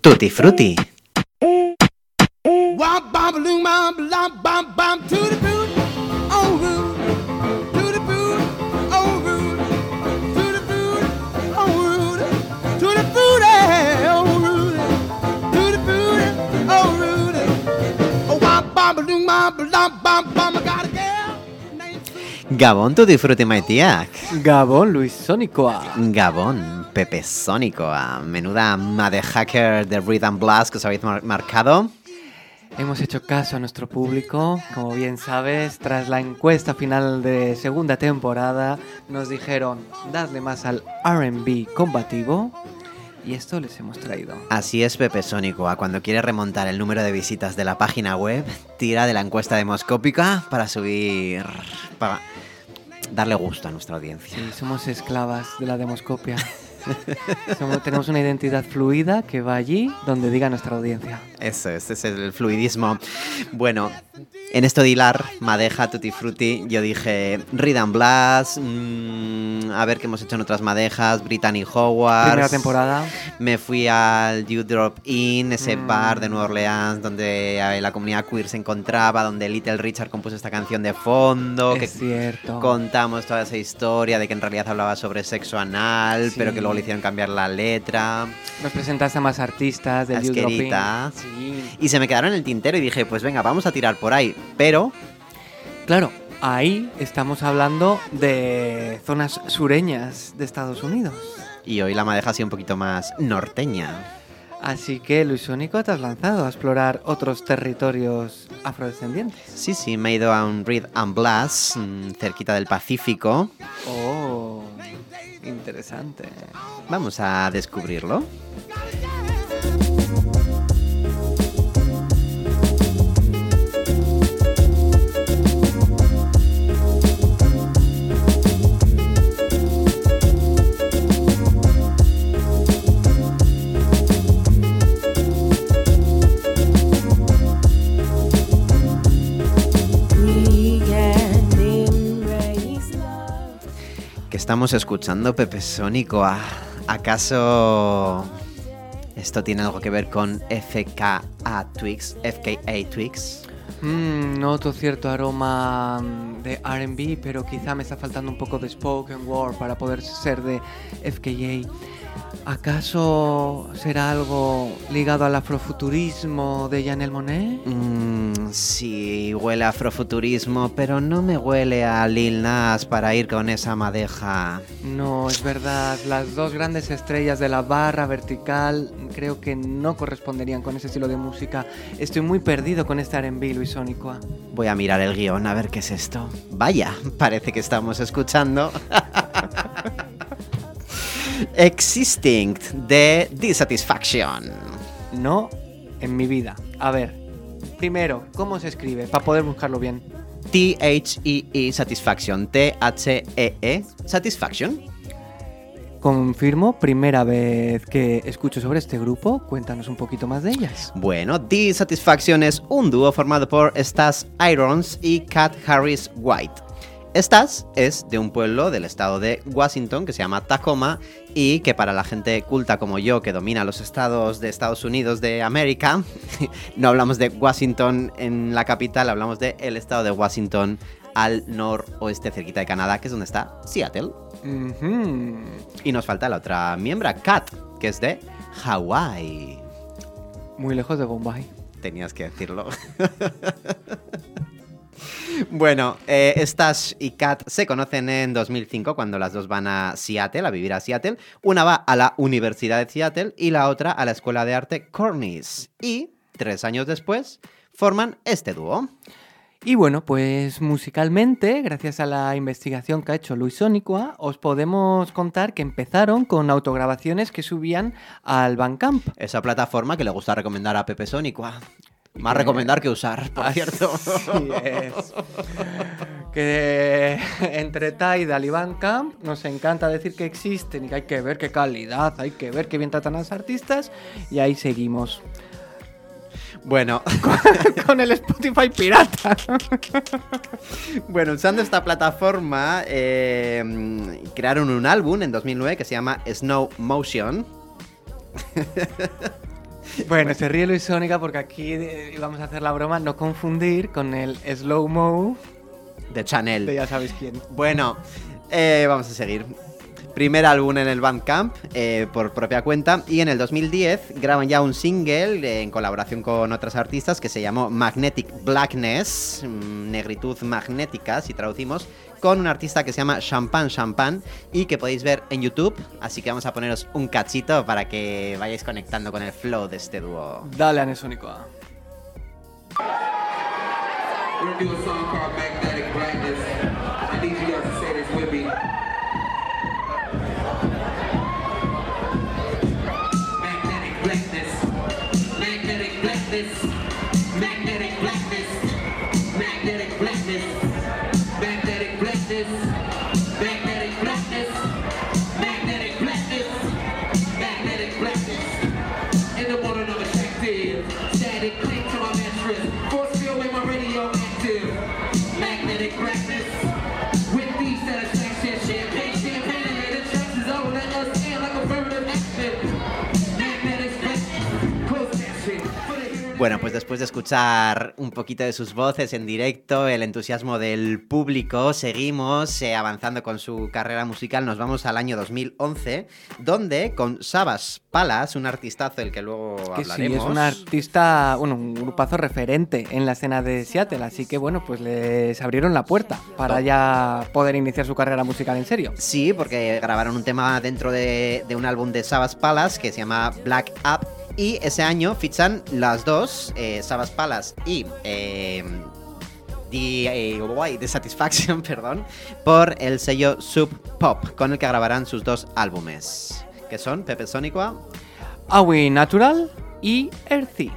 Tutti frutti. Gabón Tutti frutti maitiak. Gabón Luis Sónicoa. Gabón Pepe Sónicoa. Menuda Made Hacker de Rhythm Blast que os habéis mar- marcado. Hemos hecho caso a nuestro público, como bien sabes, tras la encuesta final de segunda temporada, nos dijeron darle más al RB combativo y esto les hemos traído. Así es Pepe Sónicoa. Cuando quiere remontar el número de visitas de la página web, tira de la encuesta demoscópica para subir... para darle gusto a nuestra audiencia. Sí, somos esclavas de la demoscopia. Somos- tenemos una identidad fluida que va allí donde diga nuestra audiencia. Eso, este es el fluidismo. Bueno, en esto de hilar, Madeja, Tutti Frutti, yo dije Read and Blast, mm, a ver qué hemos hecho en otras madejas, Brittany Howard. Primera temporada. Me fui al You Drop In, ese Mm. bar de Nueva Orleans donde eh, la comunidad queer se encontraba, donde Little Richard compuso esta canción de fondo. Es que cierto. Contamos toda esa historia de que en realidad hablaba sobre sexo anal, Sí. pero que luego le hicieron cambiar la letra. Nos presentaste a más artistas del. Asquerita. Sí. Y se me quedaron en el tintero y dije, pues venga, vamos a tirar por ahí. Pero Claro, ahí estamos hablando de zonas sureñas de Estados Unidos. Y hoy la madeja ha sido un poquito más norteña. Así que, Luis Sónico, te has lanzado a explorar otros territorios afrodescendientes. Sí, sí, me he ido a un Read and Blast, mm, cerquita del Pacífico. Oh, interesante. Vamos a descubrirlo. Estamos escuchando, Pepe Sónico? ¿Acaso esto tiene algo que ver con FKA Twix? FKA Twix. Mm, noto cierto aroma de RB, pero quizá me está faltando un poco de spoken word para poder ser de FKA. ¿Acaso será algo ligado al afrofuturismo de Janelle Monet? Mm, sí, huele a afrofuturismo, pero no me huele a Lil Nas para ir con esa madeja. No, es verdad. Las dos grandes estrellas de la barra vertical creo que no corresponderían con ese estilo de música. Estoy muy perdido con este R&B, Luis Sónico. Voy a mirar el guion a ver qué es esto. Vaya, parece que estamos escuchando. Existing de Dissatisfaction. No, en mi vida. A ver, primero, ¿cómo se escribe? Para poder buscarlo bien. T-H-E-E Satisfaction. T-H-E-E Satisfaction. Confirmo, primera vez que escucho sobre este grupo. Cuéntanos un poquito más de ellas. Bueno, Dissatisfaction es un dúo formado por Stas Irons y Kat Harris White. Stas es de un pueblo del estado de Washington que se llama Tacoma y que para la gente culta como yo que domina los estados de Estados Unidos de América, no hablamos de Washington en la capital, hablamos de el estado de Washington al noroeste cerquita de Canadá, que es donde está Seattle. Y nos falta la otra miembro, Kat, que es de Hawái. Muy lejos de Bombay. Tenías que decirlo. Bueno, eh, Stash y Kat se conocen en 2005 cuando las dos van a Seattle, a vivir a Seattle. Una va a la Universidad de Seattle y la otra a la Escuela de Arte Cornish. Y tres años después forman este dúo. Y bueno, pues musicalmente, gracias a la investigación que ha hecho Luis Sónicoa, os podemos contar que empezaron con autograbaciones que subían al Bandcamp. Esa plataforma que le gusta recomendar a Pepe Sónico. Ah. Más recomendar que usar, por Así cierto. es. Que entre Tidal y Bandcamp nos encanta decir que existen y que hay que ver qué calidad, hay que ver qué bien tratan a los artistas y ahí seguimos. Bueno, Con el Spotify pirata. Bueno, usando esta plataforma, eh, crearon un álbum en 2009 que se llama Snow Motion. Bueno, se ríe Luis Sónica porque aquí eh, vamos a hacer la broma, no confundir con el Slow Mo de Chanel. de ya sabéis quién. Bueno, eh, vamos a seguir. Primer álbum en el Bandcamp eh, por propia cuenta y en el 2010 graban ya un single eh, en colaboración con otras artistas que se llamó Magnetic Blackness, mm, negritud magnética si traducimos, con un artista que se llama Champagne Champagne y que podéis ver en YouTube, así que vamos a poneros un cachito para que vayáis conectando con el flow de este dúo. Dale, Ane Sónico. Pues después de escuchar un poquito de sus voces en directo, el entusiasmo del público, seguimos eh, avanzando con su carrera musical. Nos vamos al año 2011, donde con Sabas Palas, un artistazo del que luego Que sí, hablaremos. es un artista, bueno, un grupazo referente en la escena de Seattle, así que bueno, pues les abrieron la puerta para ya poder iniciar su carrera musical en serio. Sí, porque grabaron un tema dentro de, de un álbum de Sabas Palas que se llama Black Up. Y ese año fichan las dos, eh, Sabas Palas y eh, The Satisfaction, perdón, por el sello Sub Pop, con el que grabarán sus dos álbumes, que son Pepe Sónico Awi Natural y Earthy.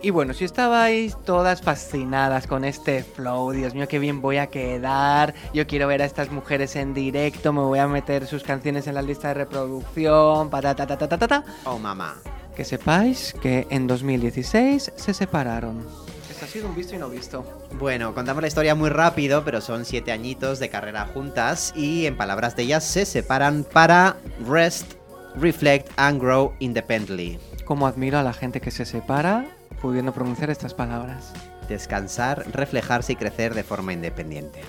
Y bueno, si estabais todas fascinadas con este flow, Dios mío, qué bien voy a quedar. Yo quiero ver a estas mujeres en directo, me voy a meter sus canciones en la lista de reproducción, patata, ta, ta, ta, ta, ta. Oh, mamá. Que sepáis que en 2016 se separaron. Esto ha sido un visto y no visto. Bueno, contamos la historia muy rápido, pero son siete añitos de carrera juntas y en palabras de ellas se separan para rest, reflect and grow independently. Como admiro a la gente que se separa pudiendo pronunciar estas palabras. Descansar, reflejarse y crecer de forma independiente.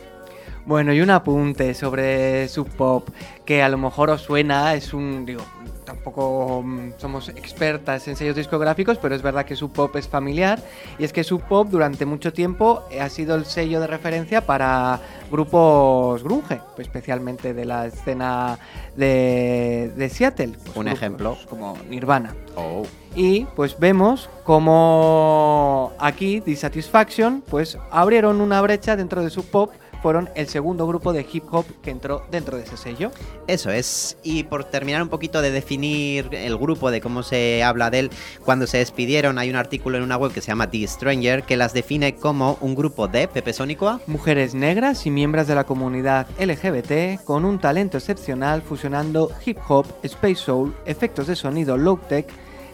Bueno, y un apunte sobre Sub Pop, que a lo mejor os suena, es un, digo, tampoco mm, somos expertas en sellos discográficos, pero es verdad que Sub Pop es familiar, y es que Sub Pop durante mucho tiempo eh, ha sido el sello de referencia para grupos grunge, especialmente de la escena de, de Seattle. pues, Un ejemplo. Como Nirvana. Oh. Y pues vemos como aquí Dissatisfaction pues abrieron una brecha dentro de su pop, fueron el segundo grupo de hip hop que entró dentro de ese sello. Eso es. Y por terminar un poquito de definir el grupo, de cómo se habla de él, cuando se despidieron hay un artículo en una web que se llama The Stranger que las define como un grupo de Pepe Sónico. Mujeres negras y miembros de la comunidad LGBT con un talento excepcional fusionando hip hop, space soul, efectos de sonido low tech,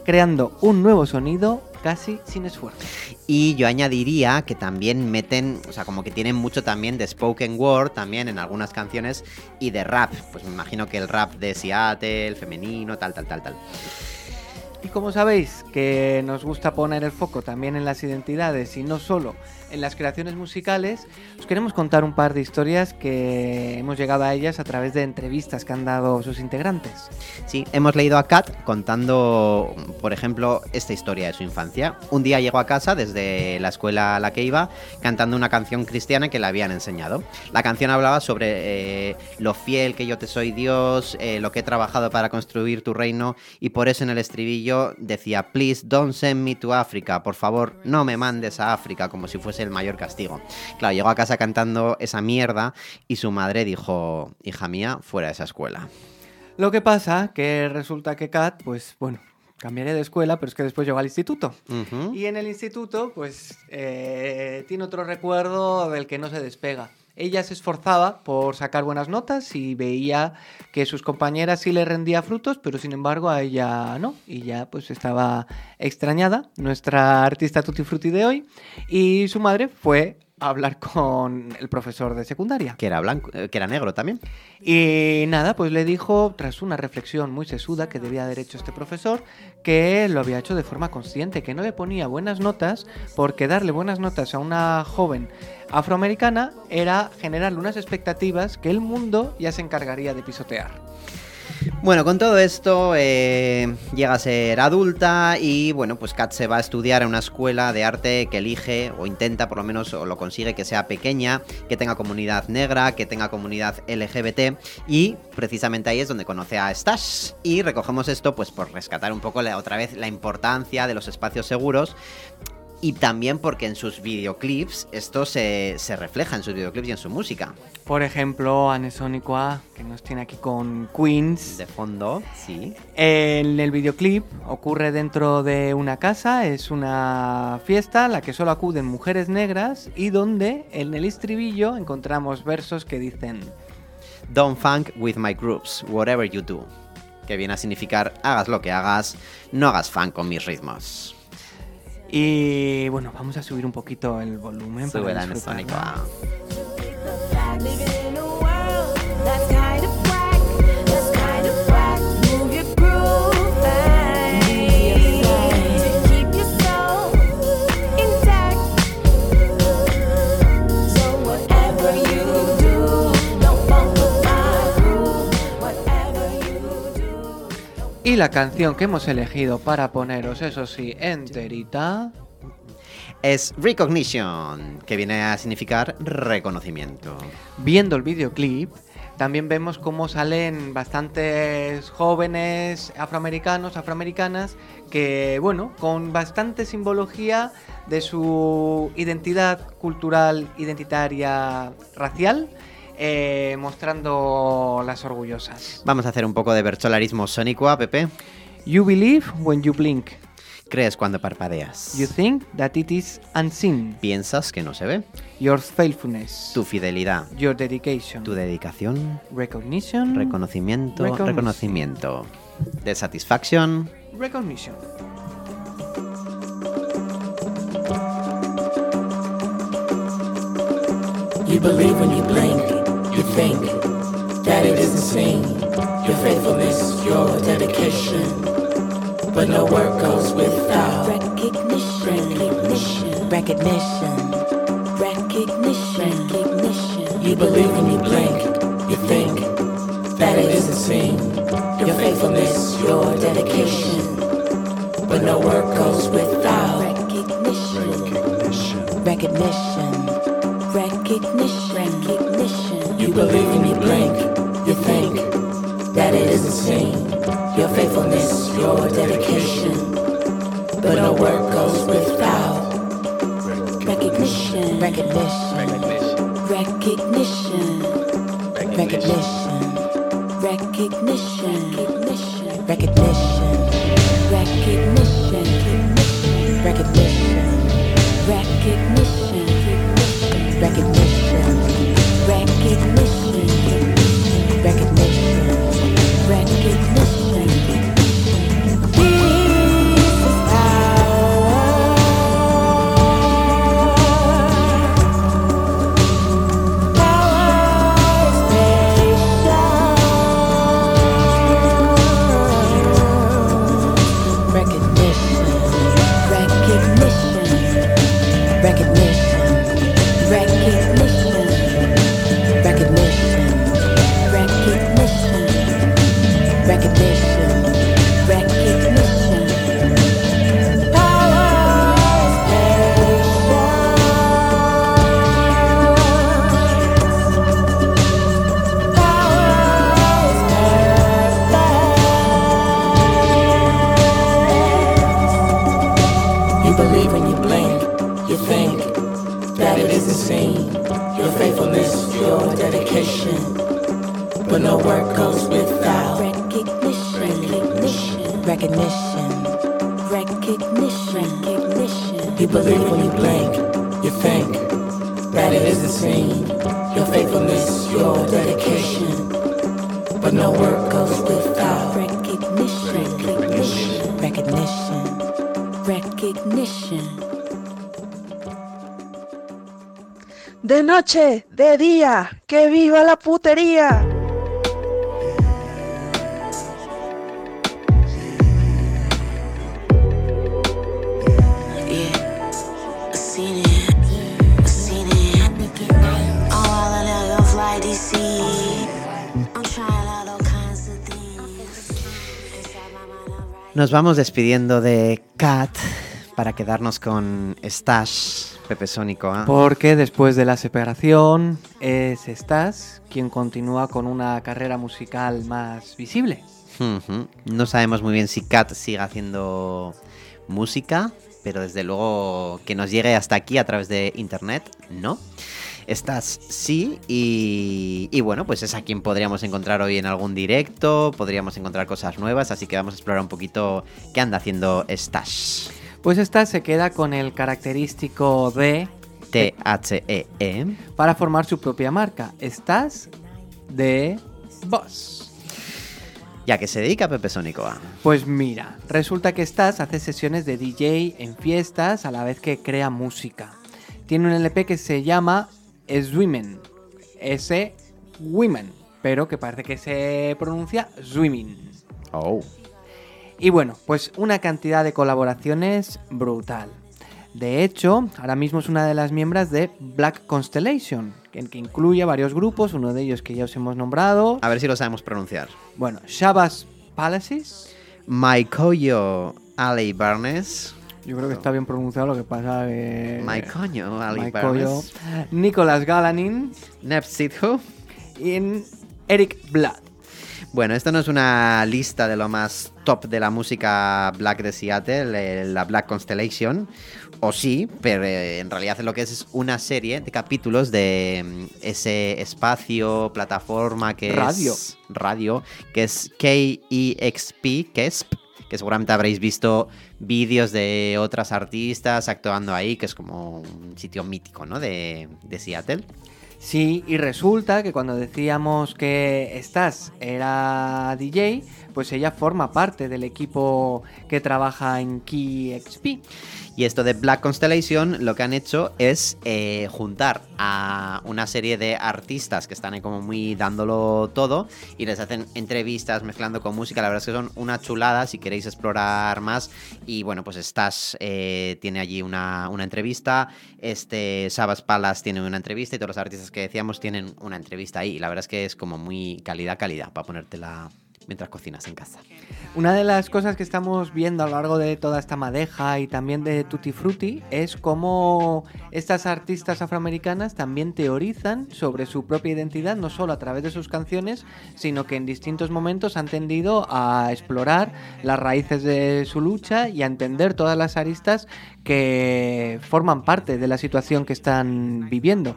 creando un nuevo sonido casi sin esfuerzo. Y yo añadiría que también meten, o sea, como que tienen mucho también de spoken word también en algunas canciones y de rap. Pues me imagino que el rap de Seattle, femenino, tal, tal, tal, tal. Y como sabéis que nos gusta poner el foco también en las identidades y no solo en las creaciones musicales, os queremos contar un par de historias que hemos llegado a ellas a través de entrevistas que han dado sus integrantes. Sí, hemos leído a Kat contando, por ejemplo, esta historia de su infancia. Un día llegó a casa desde la escuela a la que iba cantando una canción cristiana que le habían enseñado. La canción hablaba sobre eh, lo fiel que yo te soy Dios, eh, lo que he trabajado para construir tu reino y por eso en el estribillo decía, please don't send me to Africa, por favor no me mandes a África como si fuese el mayor castigo. Claro, llegó a casa cantando esa mierda y su madre dijo, hija mía, fuera de esa escuela. Lo que pasa que resulta que Kat, pues bueno, cambiaré de escuela, pero es que después llegó al instituto. Y en el instituto, pues eh, tiene otro recuerdo del que no se despega. Ella se esforzaba por sacar buenas notas y veía que sus compañeras sí le rendía frutos, pero sin embargo a ella no. Y ya pues estaba extrañada, nuestra artista Tutti Frutti de hoy. Y su madre fue a hablar con el profesor de secundaria. Que era blanco, eh, que era negro también. Y nada, pues le dijo, tras una reflexión muy sesuda que debía haber hecho este profesor, que lo había hecho de forma consciente, que no le ponía buenas notas, porque darle buenas notas a una joven afroamericana era generarle unas expectativas que el mundo ya se encargaría de pisotear. Bueno, con todo esto eh, llega a ser adulta y bueno, pues Kat se va a estudiar en una escuela de arte que elige o intenta por lo menos o lo consigue que sea pequeña, que tenga comunidad negra, que tenga comunidad LGBT y precisamente ahí es donde conoce a Stash y recogemos esto pues por rescatar un poco la, otra vez la importancia de los espacios seguros y también porque en sus videoclips esto se, se refleja en sus videoclips y en su música. Por ejemplo, Anesónico A, que nos tiene aquí con Queens. De fondo, sí. En el videoclip ocurre dentro de una casa, es una fiesta a la que solo acuden mujeres negras y donde en el estribillo encontramos versos que dicen Don't funk with my groups, whatever you do. Que viene a significar hagas lo que hagas, no hagas funk con mis ritmos. Y bueno, vamos a subir un poquito el volumen. para Sube la Y la canción que hemos elegido para poneros, eso sí, enterita. Es Recognition, que viene a significar reconocimiento. Viendo el videoclip, también vemos cómo salen bastantes jóvenes afroamericanos, afroamericanas, que, bueno, con bastante simbología de su identidad cultural, identitaria, racial, eh, mostrando las orgullosas. Vamos a hacer un poco de bercholarismo sónico a Pepe. You believe when you blink. Crees cuando parpadeas. You think that it is unseen. Piensas que no se ve. Your faithfulness. Tu fidelidad. Your dedication. Tu dedicación. Recognition. Reconocimiento. Recognition. Reconocimiento. De satisfacción. Recognition. You believe when you blink, think that it isn't seen. Your faithfulness, your dedication. But no work goes without recognition. Recognition. Recognition. Recognition. Recognition. You believe when you blink, you think that it isn't seen. Your faithfulness, your dedication. But no work goes without recognition. Recognition. Recognition. Recognition. You believe when you blink, you think that it isn't seen. Your faithfulness, your dedication. But no work goes without recognition. Recognition. Recognition. Recognition. Recognition. Recognition. Recognition. Recognition. Recognition. Recognition. Recognition. Recognition. Believe when you blink, you think that it isn't seen. Your faithfulness, your dedication. But no work goes without recognition. Recognition. Recognition. Recognition. De noche, de día, que viva la putería. Nos vamos despidiendo de Kat para quedarnos con Stash, Pepe Sónico. ¿ah? Porque después de la separación es Stas quien continúa con una carrera musical más visible. No sabemos muy bien si Kat sigue haciendo música, pero desde luego que nos llegue hasta aquí a través de internet, no. Estás sí, y, y bueno, pues es a quien podríamos encontrar hoy en algún directo, podríamos encontrar cosas nuevas, así que vamos a explorar un poquito qué anda haciendo Stash. Pues Stas se queda con el característico de T-H-E-E. para formar su propia marca. Stas de Boss. ¿Y a qué se dedica Pepe Sónico? Pues mira, resulta que Stas hace sesiones de DJ en fiestas a la vez que crea música. Tiene un LP que se llama Swimming. S Women, pero que parece que se pronuncia Swimming. Oh. Y bueno, pues una cantidad de colaboraciones brutal. De hecho, ahora mismo es una de las miembros de Black Constellation, que, que incluye a varios grupos, uno de ellos que ya os hemos nombrado. A ver si lo sabemos pronunciar. Bueno, Shabazz Palaces, Maikoyo Ali Barnes. Yo creo que está bien pronunciado, lo que pasa que... Maikoyo Ali Maikoyo. Barnes. Nicolas Galanin. Neb Sidhu. Y Eric Blood. Bueno, esto no es una lista de lo más top de la música black de Seattle, eh, la Black Constellation, o sí, pero eh, en realidad lo que es es una serie de capítulos de mm, ese espacio, plataforma que Radio. es radio, que es KEXP, KESP, seguramente habréis visto vídeos de otras artistas actuando ahí, que es como un sitio mítico, ¿no? De, de Seattle. Sí, y resulta que cuando decíamos que Stas era DJ, pues ella forma parte del equipo que trabaja en Key XP. Y esto de Black Constellation lo que han hecho es eh, juntar a una serie de artistas que están ahí como muy dándolo todo y les hacen entrevistas mezclando con música. La verdad es que son una chulada si queréis explorar más. Y bueno, pues Stas eh, tiene allí una, una entrevista, este Sabas Palas tiene una entrevista y todos los artistas que decíamos tienen una entrevista ahí. Y la verdad es que es como muy calidad, calidad para ponértela mientras cocinas en casa. Una de las cosas que estamos viendo a lo largo de toda esta madeja y también de Tutti Frutti es cómo estas artistas afroamericanas también teorizan sobre su propia identidad, no solo a través de sus canciones, sino que en distintos momentos han tendido a explorar las raíces de su lucha y a entender todas las aristas que forman parte de la situación que están viviendo.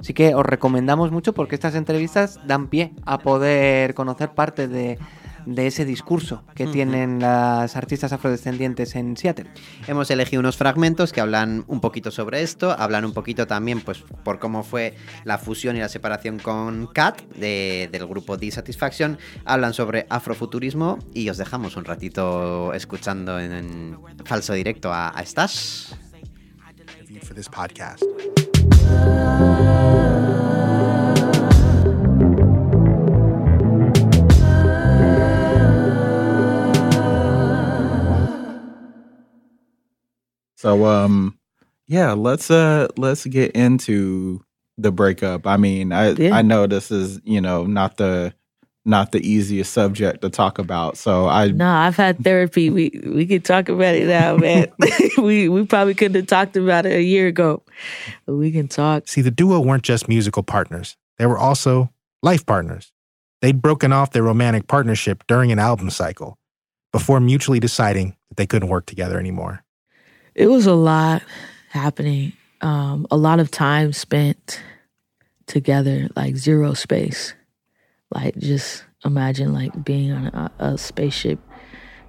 Así que os recomendamos mucho porque estas entrevistas dan pie a poder conocer parte de, de ese discurso que tienen las artistas afrodescendientes en Seattle. Hemos elegido unos fragmentos que hablan un poquito sobre esto, hablan un poquito también pues por cómo fue la fusión y la separación con Kat de- del grupo Dissatisfaction, hablan sobre afrofuturismo y os dejamos un ratito escuchando en, en falso directo a, a Stash. for this podcast. So um yeah, let's uh let's get into the breakup. I mean, I Yeah. I know this is, you know, not the not the easiest subject to talk about. So I No, I've had therapy. We we could talk about it now, man. we we probably couldn't have talked about it a year ago. But we can talk. See, the duo weren't just musical partners, they were also life partners. They'd broken off their romantic partnership during an album cycle before mutually deciding that they couldn't work together anymore. It was a lot happening. Um, a lot of time spent together, like zero space. Like just imagine like being on a, a spaceship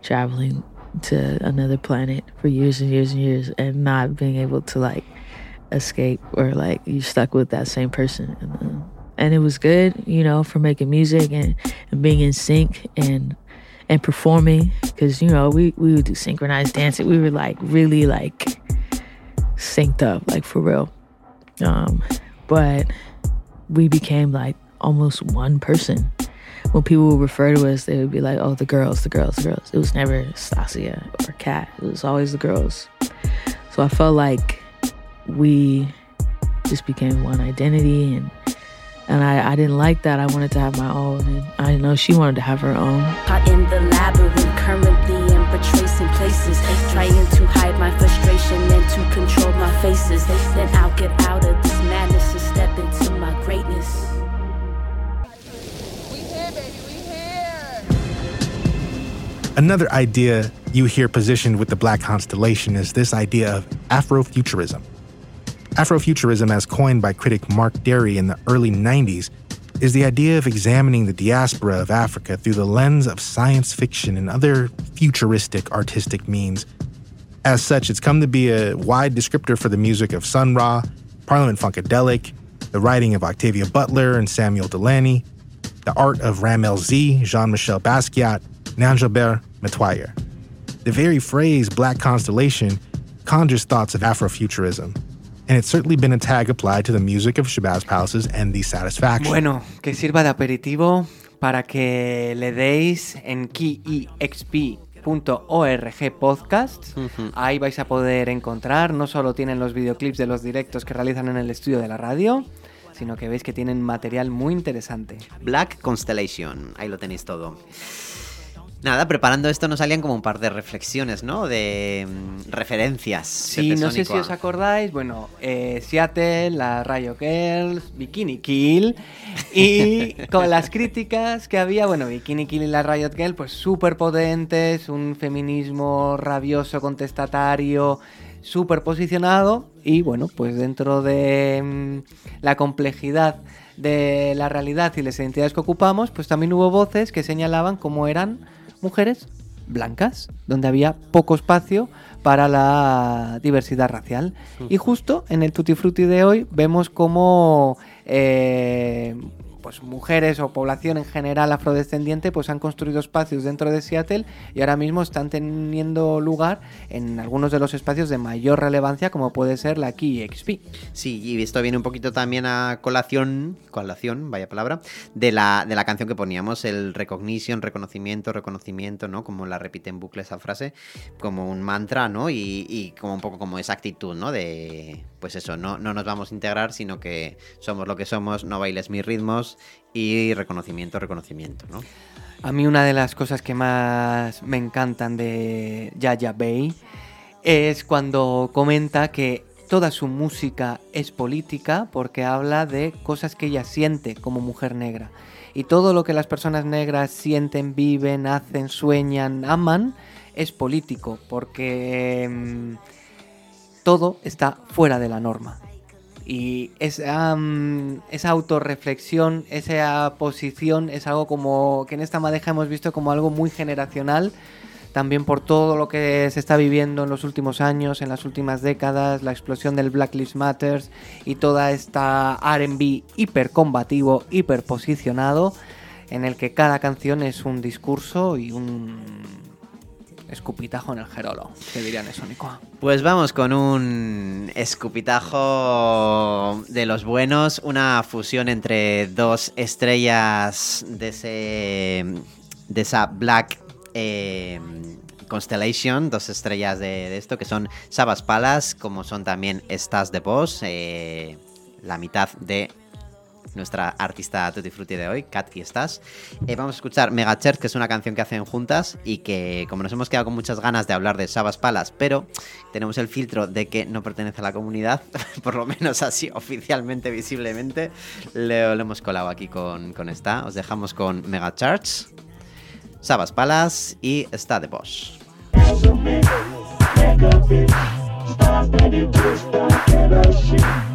traveling to another planet for years and years and years and not being able to like escape or like you stuck with that same person and, uh, and it was good you know for making music and, and being in sync and and performing because you know we we would do synchronized dancing. We were like really like synced up like for real. Um but we became like almost one person. When people would refer to us they would be like oh the girls the girls the girls. It was never stasia or kat. It was always the girls. So i felt like we just became one identity and and I, I didn't like that. I wanted to have my own, and I know she wanted to have her own. Caught in the labyrinth, currently in retracing places. Trying to hide my frustration and to control my faces. Then I'll get out of this madness and step into my greatness. Another idea you hear positioned with the Black Constellation is this idea of Afrofuturism. Afrofuturism, as coined by critic Mark Derry in the early 90s, is the idea of examining the diaspora of Africa through the lens of science fiction and other futuristic artistic means. As such, it's come to be a wide descriptor for the music of Sun Ra, Parliament Funkadelic, the writing of Octavia Butler and Samuel Delaney, the art of Ramel Z, Jean Michel Basquiat, and Angelbert Metoyer. The very phrase Black Constellation conjures thoughts of Afrofuturism, and it's certainly been a tag applied to the music of Shabazz Palaces and The Satisfaction. Bueno, que sirva de aperitivo para que le deis en keyexp.org podcast. Ahí vais a poder encontrar, no solo tienen los videoclips de los directos que realizan en el estudio de la radio, sino que veis que tienen material muy interesante. Black Constellation, ahí lo tenéis todo. Nada, preparando esto nos salían como un par de reflexiones, ¿no? De mm, referencias. Sí, de no sé si os acordáis, bueno, eh, Seattle, la Rayo Girls, Bikini Kill, y con las críticas que había, bueno, Bikini Kill y la Riot Girl, pues súper potentes, un feminismo rabioso, contestatario, súper posicionado, y bueno, pues dentro de mm, la complejidad de la realidad y las identidades que ocupamos, pues también hubo voces que señalaban cómo eran mujeres blancas, donde había poco espacio para la diversidad racial. Y justo en el Tutti Frutti de hoy vemos cómo eh, pues mujeres o población en general afrodescendiente pues han construido espacios dentro de Seattle y ahora mismo están teniendo lugar en algunos de los espacios de mayor relevancia como puede ser la Key XP. Sí, y esto viene un poquito también a colación, colación, vaya palabra, de la, de la canción que poníamos, el recognition, reconocimiento, reconocimiento, ¿no? Como la repite en bucle esa frase, como un mantra, ¿no? Y, y como un poco como esa actitud, ¿no? De, pues eso, no, no nos vamos a integrar, sino que somos lo que somos, no bailes mis ritmos y reconocimiento, reconocimiento, ¿no? A mí una de las cosas que más me encantan de Yaya Bay es cuando comenta que toda su música es política porque habla de cosas que ella siente como mujer negra. Y todo lo que las personas negras sienten, viven, hacen, sueñan, aman, es político porque mm, todo está fuera de la norma. Y esa, mm, esa autorreflexión, esa posición es algo como que en esta madeja hemos visto como algo muy generacional, también por todo lo que se está viviendo en los últimos años, en las últimas décadas, la explosión del Black Lives Matters y toda esta RB hipercombativo, hiperposicionado, en el que cada canción es un discurso y un escupitajo en el gerolo, que dirían eso, Nico. Pues vamos con un escupitajo de los buenos, una fusión entre dos estrellas de ese de esa Black eh, Constellation, dos estrellas de, esto que son Sabas Palas, como son también Stas de Boss, eh, la mitad de nuestra artista Tutti Frutti de hoy, Kat y Stas. Eh, vamos a escuchar Mega Church, que es una canción que hacen juntas y que, como nos hemos quedado con muchas ganas de hablar de Sabas Palas, pero tenemos el filtro de que no pertenece a la comunidad, por lo menos así oficialmente, visiblemente, lo, hemos colado aquí con, con esta. Os dejamos con Mega Church, Sabas Palas y Sta de shit.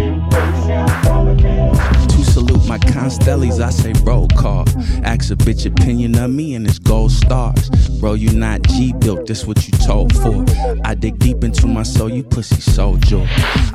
my constellies, I say roll call. Ask a bitch opinion of me and it's gold stars. Bro, you not G built, this what you told for. I dig deep into my soul, you pussy soldier.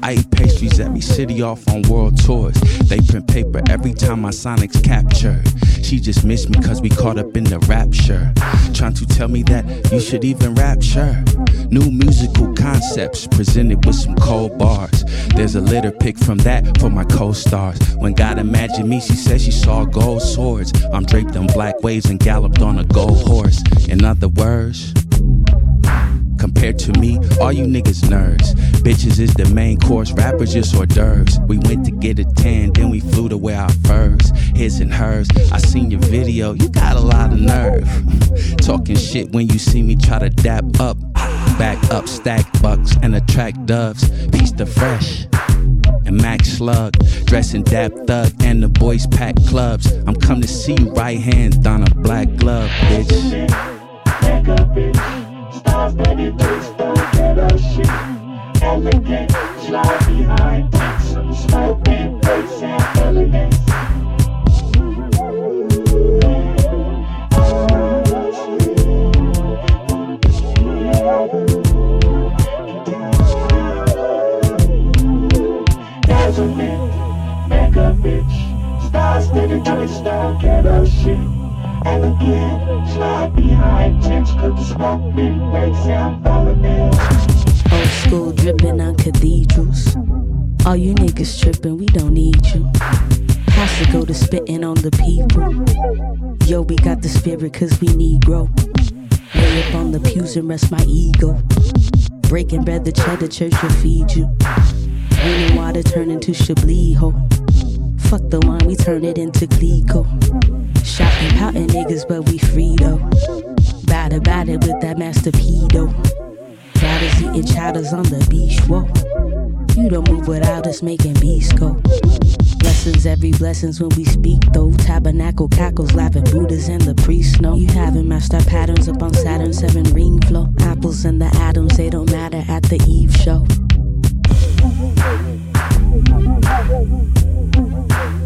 I eat pastries at every city off on world tours. They print paper every time my sonics capture. She just missed me cause we caught up in the rapture. Trying to tell me that you should even rapture. New musical concepts presented with some cold bars. There's a litter pick from that for my co-stars. When God imagined me, she said she saw gold swords. I'm draped in black waves and galloped on a gold horse. In other words, Compared to me, all you niggas nerds. Bitches is the main course, rappers just hors d'oeuvres. We went to get a tan, then we flew to wear our furs. His and hers, I seen your video, you got a lot of nerve. Talking shit when you see me try to dap up. Back up, stack bucks and attract doves. Peace to fresh. And Max Slug, dressing Dap Thug, and the boys pack clubs. I'm come to see you right hand on a black glove, bitch. Bitch. Stars baby, please don't get a shit. elegant. Slide behind tents, could smoke midway, sound relevant. Old school dripping on cathedrals. All you niggas tripping, we don't need you. Has to go to spitting on the people. Yo, we got the spirit cause we Negro. Lay up on the pews and rest my ego. Breaking bread, the cheddar church will feed you. Raining water turn into Chablis, ho. Fuck the wine, we turn it into Clico. Shouting, pouting niggas, but we free though. Batter, batter with that master pedo. Riders eating chowders on the beach, whoa. You don't move without us making beats go. Blessings, every blessings when we speak though. Tabernacle cackles, laughing Buddhas and the priests know. You haven't matched our patterns up on Saturn 7 ring flow. Apples and the atoms, they don't matter at the Eve show. Thank you.